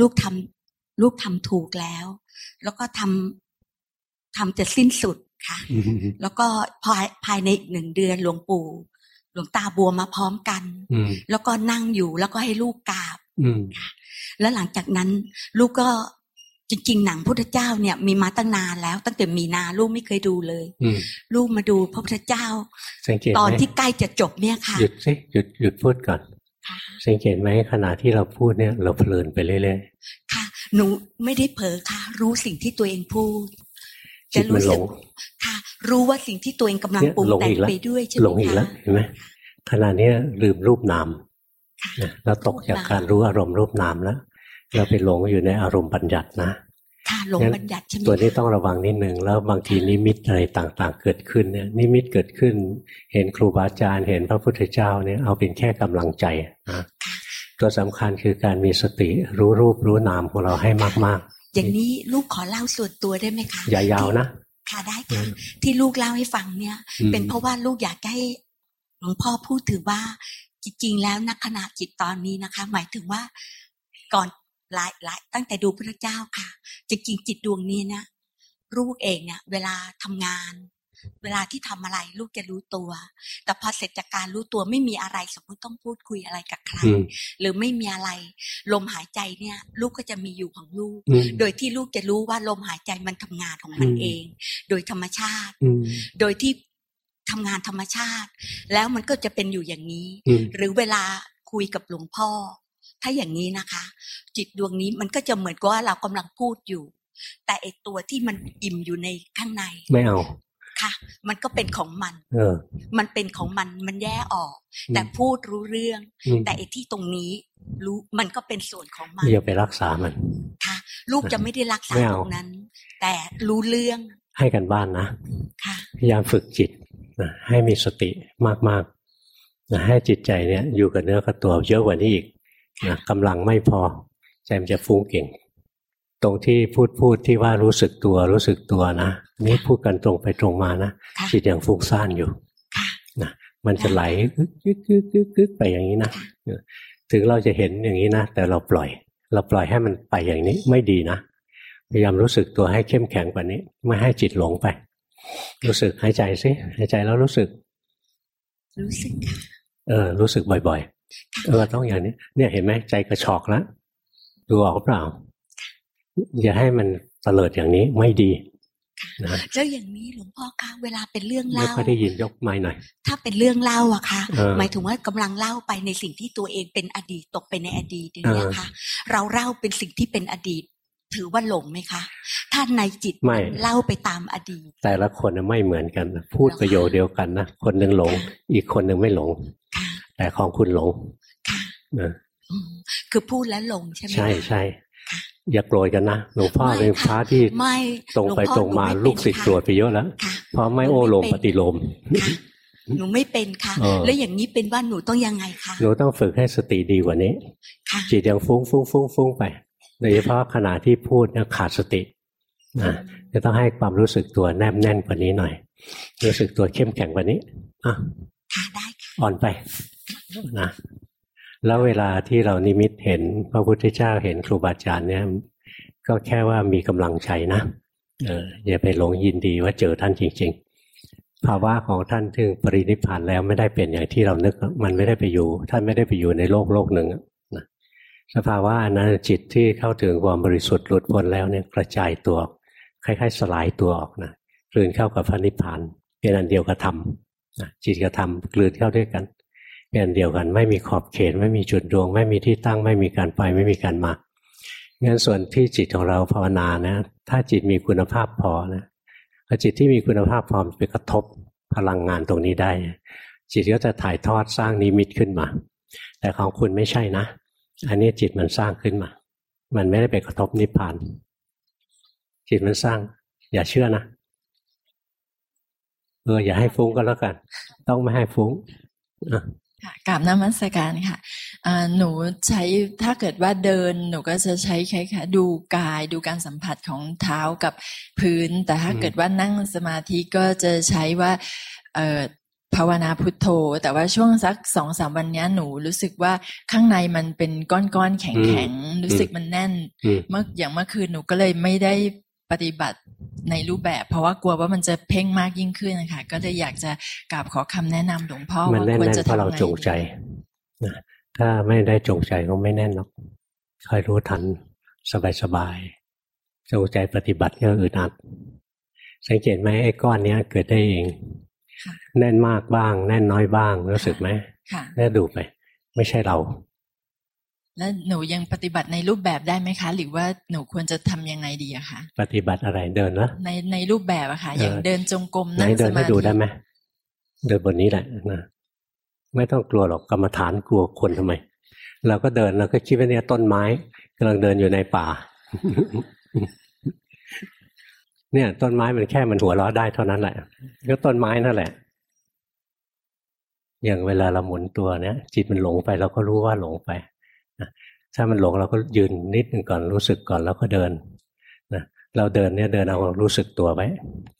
ลูกทำลูกทำถูกแล้ว แล้วก็ทำทำจะสิ้นสุดค่ะ แล้วก็ภายภายในหนึ่งเดือนหลวงปู่ หลวงตาบัวมาพร้อมกัน แล้วก็นั่งอยู่แล้วก็ให้ลูกกราบแล้วหลังจากนั้น ลูกก็ จริงๆ หนังพุทธเจ้าเนี่ยมีมาตั้งนานแล้ว ตั้งแต่มีนาลูกไม่เคยดูเลยลูกมาดูพระพุทธเจ้าตอนที่ใกล้จะจบเนี่ยค่ะหยุดสิหยุดหยุดพูดก่อนสังเกตไหมขณะที่เราพูดเนี่ย เราเพลินไปเรื่อยๆค่ะ หนูไม่ได้เผลอค่ะ รู้สิ่งที่ตัวเองพูดจะรู้สึกค่ะ รู้ว่าสิ่งที่ตัวเองกำลังปรุงแต่งไปด้วยใช่ไหมคะหลงอีกแล้วเห็นไหมขณะนี้ลืมรูปนามเราตกจากการรู้อารมณ์รูปนามแล้ว เราไปหลงอยู่ในอารมณ์บัญญัตินะค่ะหลงบัญญัติใช่ไหมตัวนี้ต้องระวังนิดหนึ่งแล้วบางทีนิมิตอะไรต่างๆ เกิดขึ้นเนี่ยนิมิตเกิดขึ้น เห็นครูบาอาจารย์เห็นพระพุทธเจ้าเนี่ยเอาเป็นแค่กำลังใจนะตัวสำคัญคือการมีสติรู้รูปรู้นามของเราให้มากๆ อย่างนี้ลูกขอเล่าส่วนตัวได้ไหมคะอย่ายาวนะค่ะได้ค่ะที่ลูกเล่าให้ฟังเนี่ย เป็นเพราะว่าลูกอยากให้หลวงพ่อพูดถือว่าจริงๆแล้วนักขณะจิตตอนนี้นะคะ หมายถึงว่าก่อน หลายหลายตั้งแต่ดูพระเจ้าค่ะจริงๆจิตดวงนี้นะลูกเองเนี่ย เวลาทำงาน เวลาที่ทำอะไร ลูกจะรู้ตัว แต่พอเสร็จจากการรู้ตัวไม่มีอะไร สมมติต้องพูดคุยอะไรกับใคร หรือไม่มีอะไร ลมหายใจเนี่ย ลูกก็จะมีอยู่ของลูก โดยที่ลูกจะรู้ว่าลมหายใจมันทำงานของมันเอง โดยธรรมชาติ โดยที่ทำงานธรรมชาติ แล้วมันก็จะเป็นอยู่อย่างนี้ หรือเวลาคุยกับหลวงพ่อ ถ้าอย่างนี้นะคะ จิตดวงนี้มันก็จะเหมือนกับว่าเรากำลังพูดอยู่ แต่ไอตัวที่มันอิ่มอยู่ในข้างใน ไม่เอาค่ะ มันก็เป็นของมัน เออ มันเป็นของมันมันแย่ออก แต่พูดรู้เรื่อง แต่ไอที่ตรงนี้รู้มันก็เป็นส่วนของมันอย่าไปรักษามันค่ะ ลูกจะไม่ได้รักษาตรงนั้น แต่รู้เรื่องให้กันบ้านนะค่ะพยายามฝึกจิตนะให้มีสติมากๆนะให้จิตใจเนี่ยอยู่กับเนื้อกับตัวเยอะกว่านี้อีก นะกำลังไม่พอใจมันจะฟุ้งเก่ง ตรงที่พูดพูดที่ว่ารู้สึกตัวรู้สึกตัวนะนี่พูดกันตรงไปตรงมานะจิตยังฟุ้งซ่านอยู่นะมันจะไหลกึกกึกกึกกึกกึกไปอย่างนี้นะถึงเราจะเห็นอย่างนี้นะแต่เราปล่อย เราปล่อยให้มันไปอย่างนี้ไม่ดีนะพยายามรู้สึกตัวให้เข้มแข็งกว่านี้ ไม่ให้จิตหลงไป รู้สึกหายใจสิหายใจแล้วรู้สึก รู้สึกค่ะเออ รู้สึกบ่อยๆ เออต้องอย่างนี้ เนี่ยเห็นไหมใจกระชอกแล้วดูออกเปล่า อย่าให้มันเตลิดอย่างนี้ไม่ดีนะแล้วอย่างนี้หลวงพ่อคะเวลาเป็นเรื่องเล่าไม่ค่อยได้ยินยกไม้หน่อย ถ้าเป็นเรื่องเล่าอะคะหมายถึงว่ากำลังเล่าไปในสิ่งที่ตัวเองเป็นอดีตตกไปในอดีตอย่างนี้ค่ะ เราเล่าเป็นสิ่งที่เป็นอดีต ถือว่าหลงไหมคะ ถ้าในจิตไม่เล่าไปตามอดีต แต่ละคนไม่เหมือนกัน พูดประโยชน์เดียวกันนะคนหนึ่งหลง อีกคนหนึ่งไม่หลง แต่ของคุณหลงนะคือพูดแล้วหลงใช่ไหมใช่ใช่อย่าโกรธกันนะหลวงพ่อเป็นพระที่ตรงไปตรงมาลูกศิษย์ตรวจไปเยอะแล้วเพราะไม่โอ้ลมปฏิโลมหนูไม่เป็นค่ะ แล้วอย่างนี้เป็นว่าหนูต้องยังไงคะหนูต้องฝึกให้สติดีกว่านี้จิตยังฟุ้งฟุ้งฟุ้งฟุ้งไปโดยเฉพาะขณะที่พูดเนี่ยขาดสตินะจะต้องให้ความรู้สึกตัวแนบแน่นกว่านี้หน่อย รู้สึกตัวเข้มแข็งกว่านี้อะได้อ่อนไป นะแล้วเวลาที่เรานิมิตเห็นพระพุทธเจ้าเห็นครูบาอาจารย์เนี่ยก็แค่ว่ามีกำลังใจนะเอออย่าไปหลงยินดีว่าเจอท่านจริง ๆ ภาวะของท่านถึงปรินิพพานแล้วไม่ได้เป็นอย่างที่เรานึก มันไม่ได้ไปอยู่ ท่านไม่ได้ไปอยู่ในโลกโลกหนึ่งนะสภาวะนั้นจิตที่เข้าถึงความบริสุทธิ์หลุดพ้นแล้วเนี่ยกระจายตัวคล้ายๆ สลายตัวออกนะกลืนเข้ากับพระนิพพานเป็นอันเดียวกับธรรมจิตกับธรรมกลืนเข้าด้วยกัน เป็นเดียวกัน ไม่มีขอบเขต ไม่มีจุดดวง ไม่มีที่ตั้ง ไม่มีการไป ไม่มีการมางั้นส่วนที่จิตของเราภาวนานะ ถ้าจิตมีคุณภาพพอนะพอจิตที่มีคุณภาพพอไปกระทบพลังงานตรงนี้ได้ จิตก็จะถ่ายทอดสร้างนิมิตขึ้นมา แต่ของคุณไม่ใช่นะ อันนี้จิตมันสร้างขึ้นมา มันไม่ได้ไปกระทบนิพพาน จิตมันสร้าง อย่าเชื่อนะเอออย่าให้ฟุ้งก็แล้วกัน ต้องไม่ให้ฟุ้งค่ะ กราบน้ำมัสการค่ะหนูใช้ถ้าเกิดว่าเดินหนูก็จะใช้แค่ดูกายดูการสัมผัสของเท้ากับพื้น แต่ถ้าเกิดว่านั่งสมาธิก็จะใช้ว่าเออภาวนาพุทโธ แต่ว่าช่วงสักสองสามวันนี้หนูรู้สึกว่าข้างในมันเป็นก้อนๆแข็งๆรู้สึกมันแน่น เมื่ออย่างเมื่อคืนหนูก็เลยไม่ได้ ปฏิบัติในรูปแบบ เพราะว่ากลัวว่ามันจะเพ่งมากยิ่งขึ้นนะคะก็เลยอยากจะกราบขอคำแนะนำหลวงพ่อว่าควรจะทำไงเพราะเราจงใจนะถ้าไม่ได้จงใจก็ไม่แน่นหรอกคอยรู้ทันสบายๆจงใจปฏิบัติก็อึดอัดสังเกตไหมไอ้ก้อนเนี้ยเกิดได้เองแน่นมากบ้าง แน่นน้อยบ้างรู้สึกไหมค่ะแน่ดูไป ไม่ใช่เรา แล้วหนูยังปฏิบัติในรูปแบบได้ไหมคะ หรือว่าหนูควรจะทํำยังไงดีอะคะปฏิบัติอะไรเดินนะในในรูปแบบอะค่ะอย่างเดินจงกรมนั่งสมาธิเดินให้ดูได้ไหมเดินบนนี้แหละนะไม่ต้องกลัวหรอกกรรมฐานกลัวคนทำไม เราก็เดินเราก็คิดว่าเนี่ยต้นไม้กำลังเดินอยู่ในป่า เนี่ย ต้นไม้มันแค่มันหัวเราะได้เท่านั้นแหละก็ต้นไม้นั่นแหละ อย่างเวลาเราหมุนตัวเนี่ยจิตมันหลงไปเราก็รู้ว่าหลงไป ถ้ามันหลงเราก็ยืนนิดหนึ่งก่อนรู้สึกก่อนแล้วก็เดินนะเราเดินเนี่ยเดินเอารู้สึกตัวไว้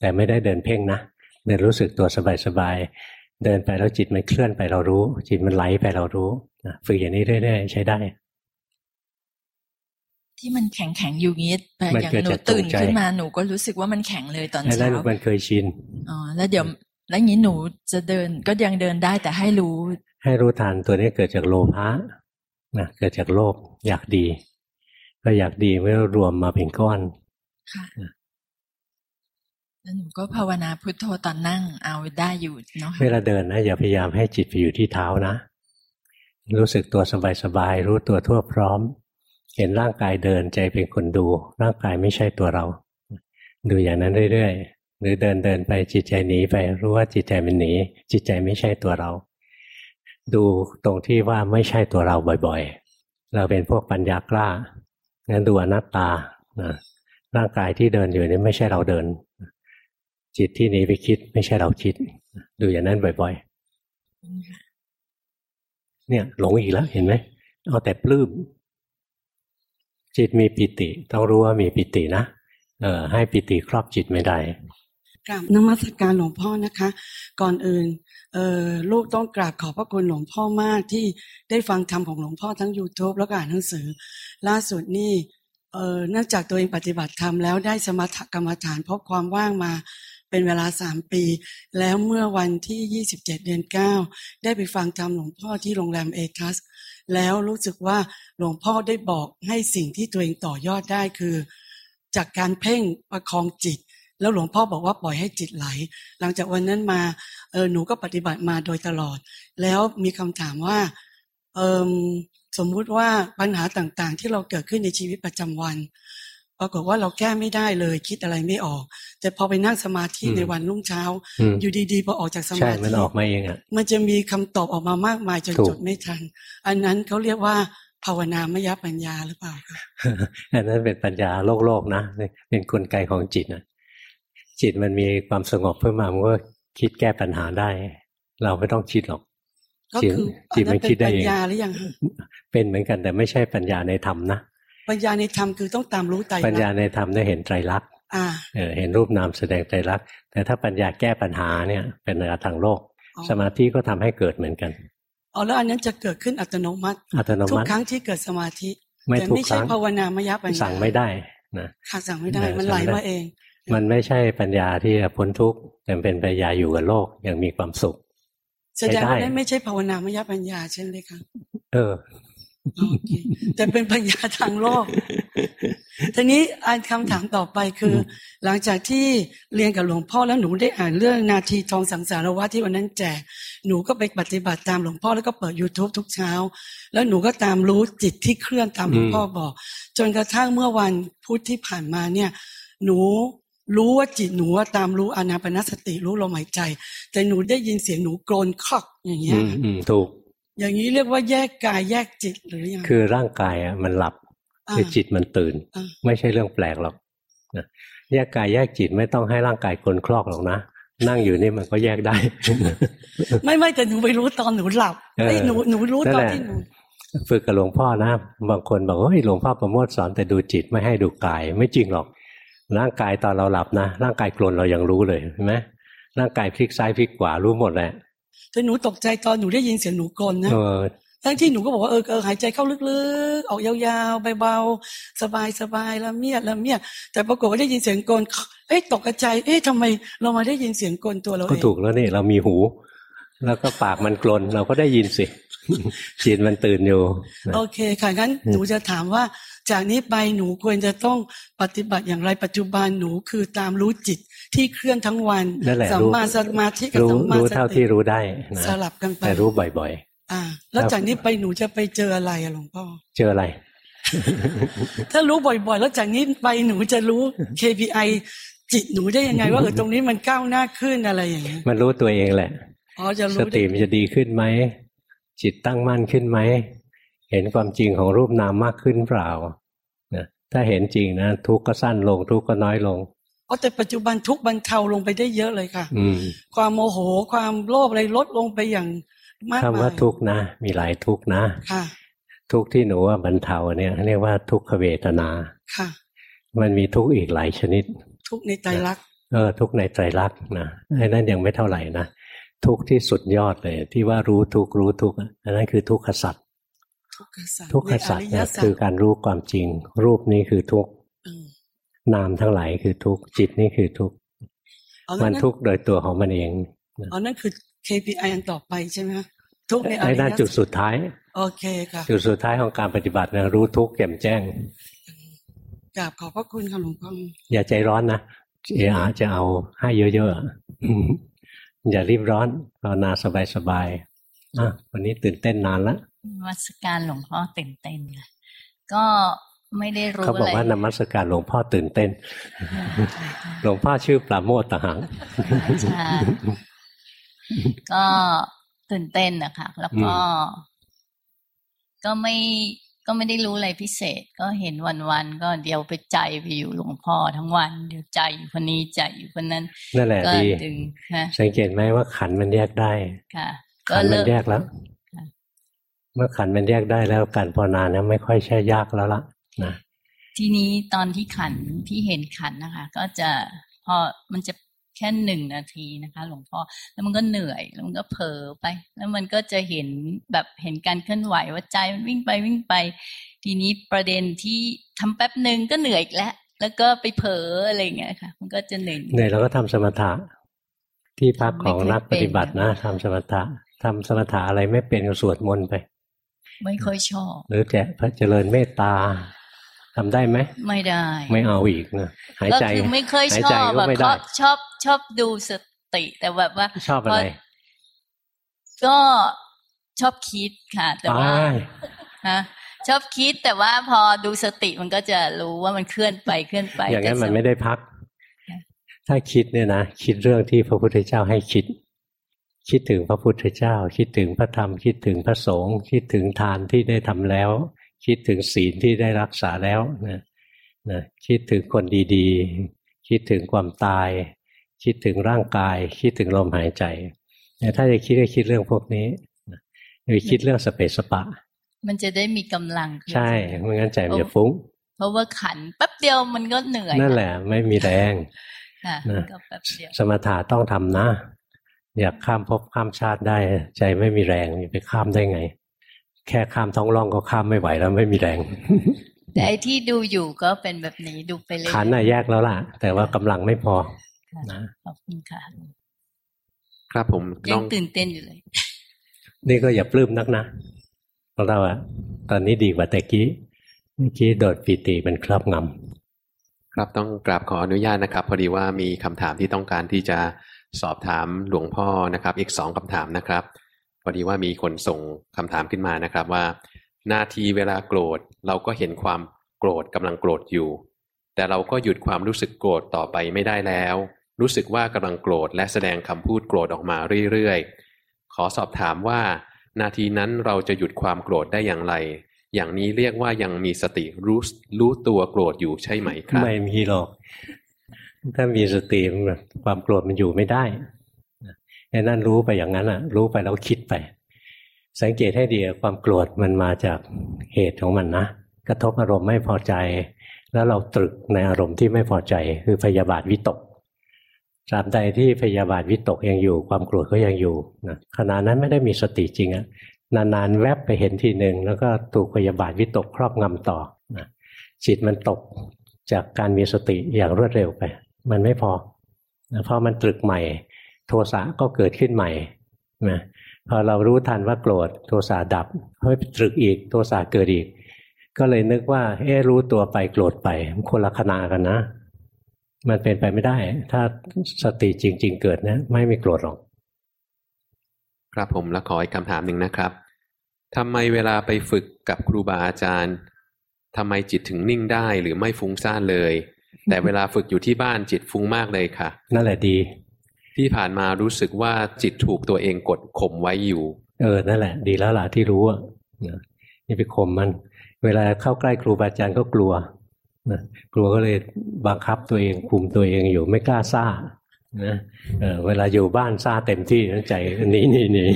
แต่ไม่ได้เดินเพ่งนะเดินรู้สึกตัวสบายๆเดินไปแล้วจิตมันเคลื่อนไปเรารู้ จิตมันไหลไปเรารู้นะฝึกอย่างนี้เรื่อยๆใช้ได้ ที่มันแข็งแข็งอยู่งี้แต่อย่างหนูตื่นขึ้นมาหนูก็รู้สึกว่ามันแข็งเลยตอนเช้าแล้วมันเคยชินอ๋อแล้วเดี๋ยวแล้วงี้หนูจะเดินก็ยังเดินได้แต่ให้รู้ ให้รู้ทันตัวนี้เกิดจากโลภะ นะเกิดจากโลภอยากดี ก็อยากดีเมื่อรวมมาเป็นก้อนค่ะแล้วหนูก็ภาวนาพุทโธตอนนั่งเอาได้อยู่เนาะเวลาเดินนะอย่าพยายามให้จิตไปอยู่ที่เท้านะรู้สึกตัวสบายๆรู้ตัวทั่วพร้อม เห็นร่างกายเดินใจเป็นคนดู ร่างกายไม่ใช่ตัวเรา ดูอย่างนั้นเรื่อยๆหรือเดินเดินไปจิตใจหนีไปรู้ว่าจิตใจมันหนีจิตใจไม่ใช่ตัวเรา ดูตรงที่ว่าไม่ใช่ตัวเราบ่อยๆ เราเป็นพวกปัญญากล้า งั้นดูอนัตตานะร่างกายที่เดินอยู่นี่ไม่ใช่เราเดิน จิตที่หนีไปคิดไม่ใช่เราคิด ดูอย่างนั้นบ่อยๆ เนี่ยหลงอีกแล้วเห็นไหม เอาแต่ปลื้ม จิตมีปิติ ต้องรู้ว่ามีปิตินะ เออให้ปิติครอบจิตไม่ได้กราบนมัสการหลวงพ่อนะคะ ก่อนอื่น เออลูกต้องกราบขอบพระคุณหลวงพ่อมากที่ได้ฟังธรรมของหลวงพ่อทั้ง YouTube แล้วก็อ่านหนังสือ ล่าสุดนี่เออเนื่องจากตัวเองปฏิบัติธรรมแล้วได้สมถกรรมฐานพบความว่างมาเป็นเวลาสามปี แล้วเมื่อวันที่ยี่สิบเจ็ดเดือนเก้าได้ไปฟังธรรมหลวงพ่อที่โรงแรมเอทัสแล้วรู้สึกว่าหลวงพ่อได้บอกให้สิ่งที่ตัวเองต่อยอดได้คือ จากการเพ่งประคองจิต แล้วหลวงพ่อบอกว่าปล่อยให้จิตไหล หลังจากวันนั้นมาเออหนูก็ปฏิบัติมาโดยตลอด แล้วมีคำถามว่าเออสมมุติว่าปัญหาต่างๆ ที่เราเกิดขึ้นในชีวิตประจำวัน ปรากฏว่าเราแก้ไม่ได้เลยคิดอะไรไม่ออก แต่พอไปนั่งสมาธิในวันรุ่งเช้า อยู่ดีๆพอออกจากสมาธิมันออกมาเองอะมันจะมีคำตอบออกมามากมายจนจดไม่ทัน อันนั้นเขาเรียกว่าภาวนามยปัญญาหรือเปล่าอันนั้นเป็นปัญญาโลกโลกนะ เป็นกลไกของจิตนะ จิตมันมีความสงบเพิ่มมามันก็คิดแก้ปัญหาได้ เราไม่ต้องคิดหรอกจิตจิตมันคิดได้เองปัญญาหรือยังเป็นเหมือนกันแต่ไม่ใช่ปัญญาในธรรมนะปัญญาในธรรมคือต้องตามรู้ใจปัญญาในธรรมได้เห็นไตรลักษณ์เห็นรูปนามแสดงไตรลักษณ์แต่ถ้าปัญญาแก้ปัญหาเนี่ยเป็นในทางโลก สมาธิก็ทำให้เกิดเหมือนกันอ๋อแล้วอันนั้นจะเกิดขึ้นอัตโนมัติอัตโนมัติทุกครั้งที่เกิดสมาธิไม่ทุกครั้งภาวนามยปัญญาสั่งไม่ได้นะค่ะสั่งไม่ได้มันไหลมาเอง มันไม่ใช่ปัญญาที่จะพ้นทุกข์แต่เป็นปัญญาอยู่กับโลกอย่างมีความสุขแสดงว่าไม่ใช่ภาวนามยปัญญาใช่ไหมคะเออแต่เป็นปัญญาทางโลก ทีนี้อ่านคำถามต่อไปคือ หลังจากที่เรียนกับหลวงพ่อแล้วหนูได้อ่านเรื่องนาทีทองสังสารวัตที่วันนั้นแจก หนูก็ไปปฏิบัติตามหลวงพ่อแล้วก็เปิด youtube ทุกเช้า แล้วหนูก็ตามรู้จิตที่เคลื่อนตามหลวงพ่อบอก จนกระทั่งเมื่อวันพุธที่ผ่านมาเนี่ย หนู รู้ว่าจิตหนูตามรู้อนาปนสติรู้ลมหายใจ แต่หนูได้ยินเสียงหนูโกรนคอกอย่างเงี้ยอืมถูก อย่างนี้เรียกว่าแยกกายแยกจิตหรือยังคือร่างกายอะมันหลับคือจิตมันตื่น ไม่ใช่เรื่องแปลกหรอกนะแยกกายแยกจิตไม่ต้องให้ร่างกายกลนคลอกหรอกนะนั่งอยู่นี่มันก็แยกได้ ไม่ไม่แต่หนูไปรู้ตอนหนูหลับไอ้หนูหนูรู้ตอนที่หนูฝึกกับหลวงพ่อนะ บางคนบอกว่าหลวงพ่อประโมทสอนแต่ดูจิตไม่ให้ดูกาย ไม่จริงหรอก ร่างกายตอนเราหลับนะ ร่างกายกลนเรายังรู้เลยใช่ไหมร่างกายพลิกซ้ายพลิกขวารู้หมดแหละแต่หนูตกใจตอนหนูได้ยินเสียงหนูกลนนะทั้งที่หนูก็บอกว่าเออเออหายใจเข้าลึกๆ ออกยาวๆเบาๆสบายสบายละเมียดละเมียดแต่ปรากฏว่าได้ยินเสียงกลนเอ๊ะตกใจเอ๊ะทำไมเรามาได้ยินเสียงกลนตัวเราเองก็ถูกแล้วนี่เรามีหู แล้วก็ปากมันกลนเราก็ได้ยินสิจิตมันตื่นอยู่ โอเคค่ะงั้นหนูจะถามว่า จากนี้ไปหนูควรจะต้องปฏิบัติอย่างไรปัจจุบันหนูคือตามรู้จิตที่เคลื่อนทั้งวันสัมมาสมาธิกับสัมมาสติรู้เท่าที่รู้ได้สลับกันไปแต่รู้บ่อย ๆ อ่า แล้วจากนี้ไปหนูจะไปเจออะไรอะหลวงพ่อเจออะไร ถ้ารู้บ่อยๆ แล้วจากนี้ไปหนูจะรู้ KPI จิตหนูได้ยังไง ว่าเออตรงนี้มันก้าวหน้าขึ้นอะไรอย่างนี้มันรู้ตัวเองแหละอ๋อจะรู้สติมันจะดีขึ้นไหมจิตตั้งมั่นขึ้นไหม เห็นความจริงของรูปนามมากขึ้นเปล่านะถ้าเห็นจริงนะทุกข์ก็สั้นลง ทุกข์ก็น้อยลงเพราะแต่ปัจจุบันทุกข์บรรเทาลงไปได้เยอะเลยค่ะอืมความโมโหความโลภอะไรลดลงไปอย่างมากมายคำว่าทุกข์นะ มีหลายทุกข์นะค่ะ ทุกข์ที่หนูว่าบรรเทาเนี่ยเรียกว่าทุกขเวทนาค่ะ มันมีทุกข์อีกหลายชนิด ทุกข์ในใจรักษณ์เออทุกข์ในไตรลักษณ์นะไอ้นั่นยังไม่เท่าไหร่นะทุกข์ที่สุดยอดเลย ที่ว่ารู้ทุกข์รู้ทุกข์อะอันนั้นคือทุกขสัตว์ ทุกขสัตว์ทุกขสัตว์ในอริเนี่ยสัจคือการรู้ความจริง รูปนี้คือทุกข์อืมนามทั้งหลายคือทุกข์จิตนี่คือทุกข์เอามันั่นนทุกข์โดยตัวของมันเองเอานั่นคือ KPI อันต่อไปใช่ไหมคะทุกข์ในอไอ้ริยนั่นสัจุดจสุดท้ายโอเคค่ะจุดสุดท้ายของการปฏิบัตินะรู้ทุกข์แจ่มแจ้งกราบขอบพระคุณค่ะหลวงพ่ออย่าใจร้อนนะเออาจะเอาให้เยอะๆอย่ารีบร้อนภาวนาสบายๆอะวันนี้ตื่นเต้นนานละน มัสการหลวงพ่อตื่นเต้นค่ะก็ไม่ได้รู้เขาบอกอะไรว่านมัสการหลวงพ่อตื่นเต้น หลวงพ่อชื่อปราโมทตหังใช่ก็ตื่นเต้นนะคะแล้วก็ ก็ไม่ก็ไม่ได้รู้อะไรพิเศษ ก็เห็นวันๆก็เดี๋ยวไปใจไปอยู่หลวงพ่อทั้งวัน เดี๋ยวใจอยู่คนนี้ใจอยู่คนนั้นนั่นแหละก็ดีดึงค่ะสังเกตไหมว่าขันธ์มันแยกได้ค่ะก็ขันธ์มัเลินกแยกแล้วค่ะเมื่อขันธ์มันแยกได้แล้วการภาวนาเนี่ยไม่ค่อยใช่ยากแล้วล่ะนะทีนี้ตอนที่ขันที่เห็นขันนะคะ ก็จะพอมันจะแค่หนึ่งนาทีนะคะ หลวงพ่อแล้วมันก็เหนื่อยแล้วมันก็เผลอไป แล้วมันก็จะเห็นแบบเห็นการเคลื่อนไหวว่าใจมันวิ่งไปวิ่งไป ทีนี้ประเด็นที่ทำแป๊บหนึ่งก็เหนื่อยอีกแล้วแล้วก็ไปเผลออะไรอย่างเงี้ยค่ะ มันก็จะเหนื่อยเหนื่อยเราก็ทำสมถะ ที่พักของไม่เคยนักปฏิบัติเป็นนะทำสมถะทำสมถะอะไรไม่เป็นก็สวดมนต์ไป ไม่ค่อยชอบ หรือจะพระเจริญเมตตาทำได้ไหมไม่ได้ ไม่เอาอีกนะหายก็ใจคือไม่เคยหายชใจอบก็แบบไม่ได้ชอบชอบดูสติแต่แบบว่าชอบอะไร ก็ชอบคิดค่ะ แต่ว่าอ้ายฮะชอบคิดแต่ว่าพอดูสติมันก็จะรู้ว่ามันเคลื่อนไปเคลื่อนไป อย่างนั้นมันก็สไม่ได้พักค่ะถ้าคิดเนี่ยนะคิดเรื่องที่พระพุทธเจ้าให้คิด คิดถึงพระพุทธเจ้า คิดถึงพระธรรม คิดถึงพระสงฆ์คิดถึงทานที่ได้ทำแล้ว คิดถึงศีลที่ได้รักษาแล้วนะนะคิดถึงคนดีๆ คิดถึงความตาย คิดถึงร่างกาย คิดถึงลมหายใจเนี่ยถ้าจะคิดก็คิดเรื่องพวกนี้นะอย่าไปคิดเรื่องสเปสปะ มันจะได้มีกำลังขึ้นใช่ไม่งั้นใจมันจะฟุ้ง เพราะว่าขันแป๊บเดียวมันก็เหนื่อย นั่นแหละ ไม่มีแรงค่ะนะก็แป๊บเดียวสมถะต้องทำนะ อยากข้ามภพข้ามชาติได้ ใจไม่มีแรงจะไปข้ามได้ไง แค่ข้ามท้องร่องก็ข้ามไม่ไหวแล้วไม่มีแรง แต่ไอ้ที่ดูอยู่ก็เป็นแบบนี้ดูไปเลยขันธ์น่ะแยกแล้วล่ะ แต่ว่ากำลังไม่พอค่ะนะขอบคุณค่ะ ครับผมยัน้องงตื่นเต้นอยู่เลย นี่ก็อย่าปลื้มนักนะของเราอะตอนนี้ดีกว่าแต่กี้เมื่อกี้โดดปีติมันครอบงครับต้องกราบขออนุญาตนะครับ พอดีว่ามีคำถามที่ต้องการที่จะ สอบถามหลวงพ่อนะครับ อีกสองคำถามนะครับพอดีว่ามีคนส่งคำถามขึ้นมานะครับว่า นาทีเวลาโกรธเราก็เห็นความโกรธกำลังโกรธอยู่ แต่เราก็หยุดความรู้สึกโกรธต่อไปไม่ได้แล้ว รู้สึกว่ากำลังโกรธและแสดงคำพูดโกรธออกมาเรื่อยๆ ขอสอบถามว่า นาทีนั้นเราจะหยุดความโกรธได้อย่างไร อย่างนี้เรียกว่ายังมีสติรู้รู้ตัวโกรธอยู่ใช่ไหมครับ ไม่มีหรอก ถ้ามีสติมันความโกรธมันอยู่ไม่ได้ไอ้นั่นรู้ไปอย่างนั้นอะ รู้ไปแล้วคิดไป สังเกตให้ดีความโกรธมันมาจากเหตุของมันนะกระทบอารมณ์ไม่พอใจ แล้วเราตรึกในอารมณ์ที่ไม่พอใจ คือพยาบาทวิตกตราบใดที่พยาบาทวิตกยังอยู่ ความโกรธก็ยังอยู่นะขณะนั้นไม่ได้มีสติจริงอะนานๆแวบไปเห็นทีหนึ่งแล้วก็ถูกพยาบาทวิตกครอบงำต่อนะจิตมันตกจากการมีสติอย่างรวดเร็วไป มันไม่พอนะพอมันตรึกใหม่ โทสะก็เกิดขึ้นใหม่นะพอเรารู้ทันว่าโกรธโทสะดับเฮ้ยตรึกอีกโทสะเกิดอีก ก็เลยนึกว่า เอ๊ะรู้ตัวไปโกรธไปคนละขณะกันนะ มันเป็นไปไม่ได้ ถ้าสติจริง ๆ เกิดนะไม่มีโกรธหรอก ครับผมแล้วขออีกคำถามหนึ่งนะครับทำไมเวลาไปฝึกกับครูบาอาจารย์ทำไมจิตถึงนิ่งได้หรือไม่ฟุ้งซ่านเลย แต่เวลาฝึกอยู่ที่บ้านจิตฟุ้งมากเลยค่ะ นั่นแหละดี ที่ผ่านมารู้สึกว่าจิตถูกตัวเองกดข่มไว้อยู่ เออ นั่นแหละ ดีแล้วล่ะที่รู้อะนะนี่ไปข่มมัน เวลาเข้าใกล้ครูบาอาจารย์ก็กลัวนะกลัวก็เลยบังคับตัวเองคุมตัวเองอยู่ไม่กล้าซ่านะเเวลาอยู่บ้านซ่าเต็มที่นใจหนีหนีหนี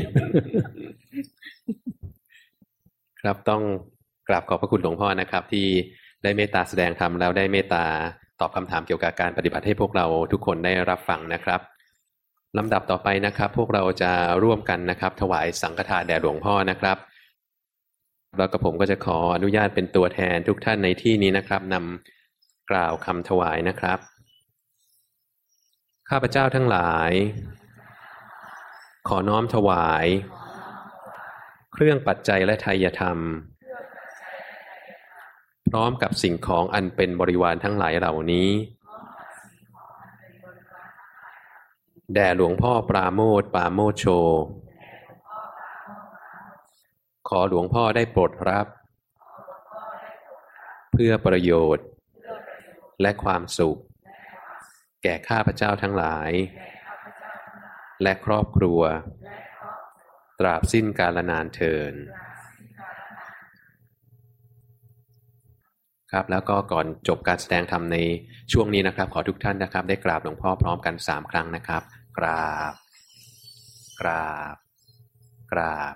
ครับต้องกราบขอบพระคุณหลวงพ่อนะครับ ที่ได้เมตตาแสดงธรรมแล้วได้เมตตา ตอบคำถามเกี่ยวกับการปฏิบัติให้พวกเราทุกคนได้รับฟังนะครับลำดับต่อไปนะครับ พวกเราจะร่วมกันนะครับ ถวายสังฆทานแด่หลวงพ่อนะครับแล้วกับผมก็จะขออนุญาตเป็นตัวแทนทุกท่านในที่นี้นะครับนำกล่าวคำถวายนะครับ ข้าพเจ้าทั้งหลาย ขอน้อมถวาย เครื่องปัจจัยและทายธรรม ร้อมกับสิ่งของอันเป็นบริวารทั้งหลายเหล่านี้ แด่หลวงพ่อปราโมทปราโมทโช ขอหลวงพ่อได้โปรดรับ เพื่อประโยชน์ และความสุข แก่ข้าพเจ้าทั้งหลาย และครอบครัว ตราบสิ้นกาลนานเทิน ครับแล้วก็ก่อนจบการแสดงธรรมในช่วงนี้นะครับ ขอทุกท่านนะครับ ได้กราบหลวงพ่อพร้อมกันสามครั้งนะครับ กราบ กราบ กราบ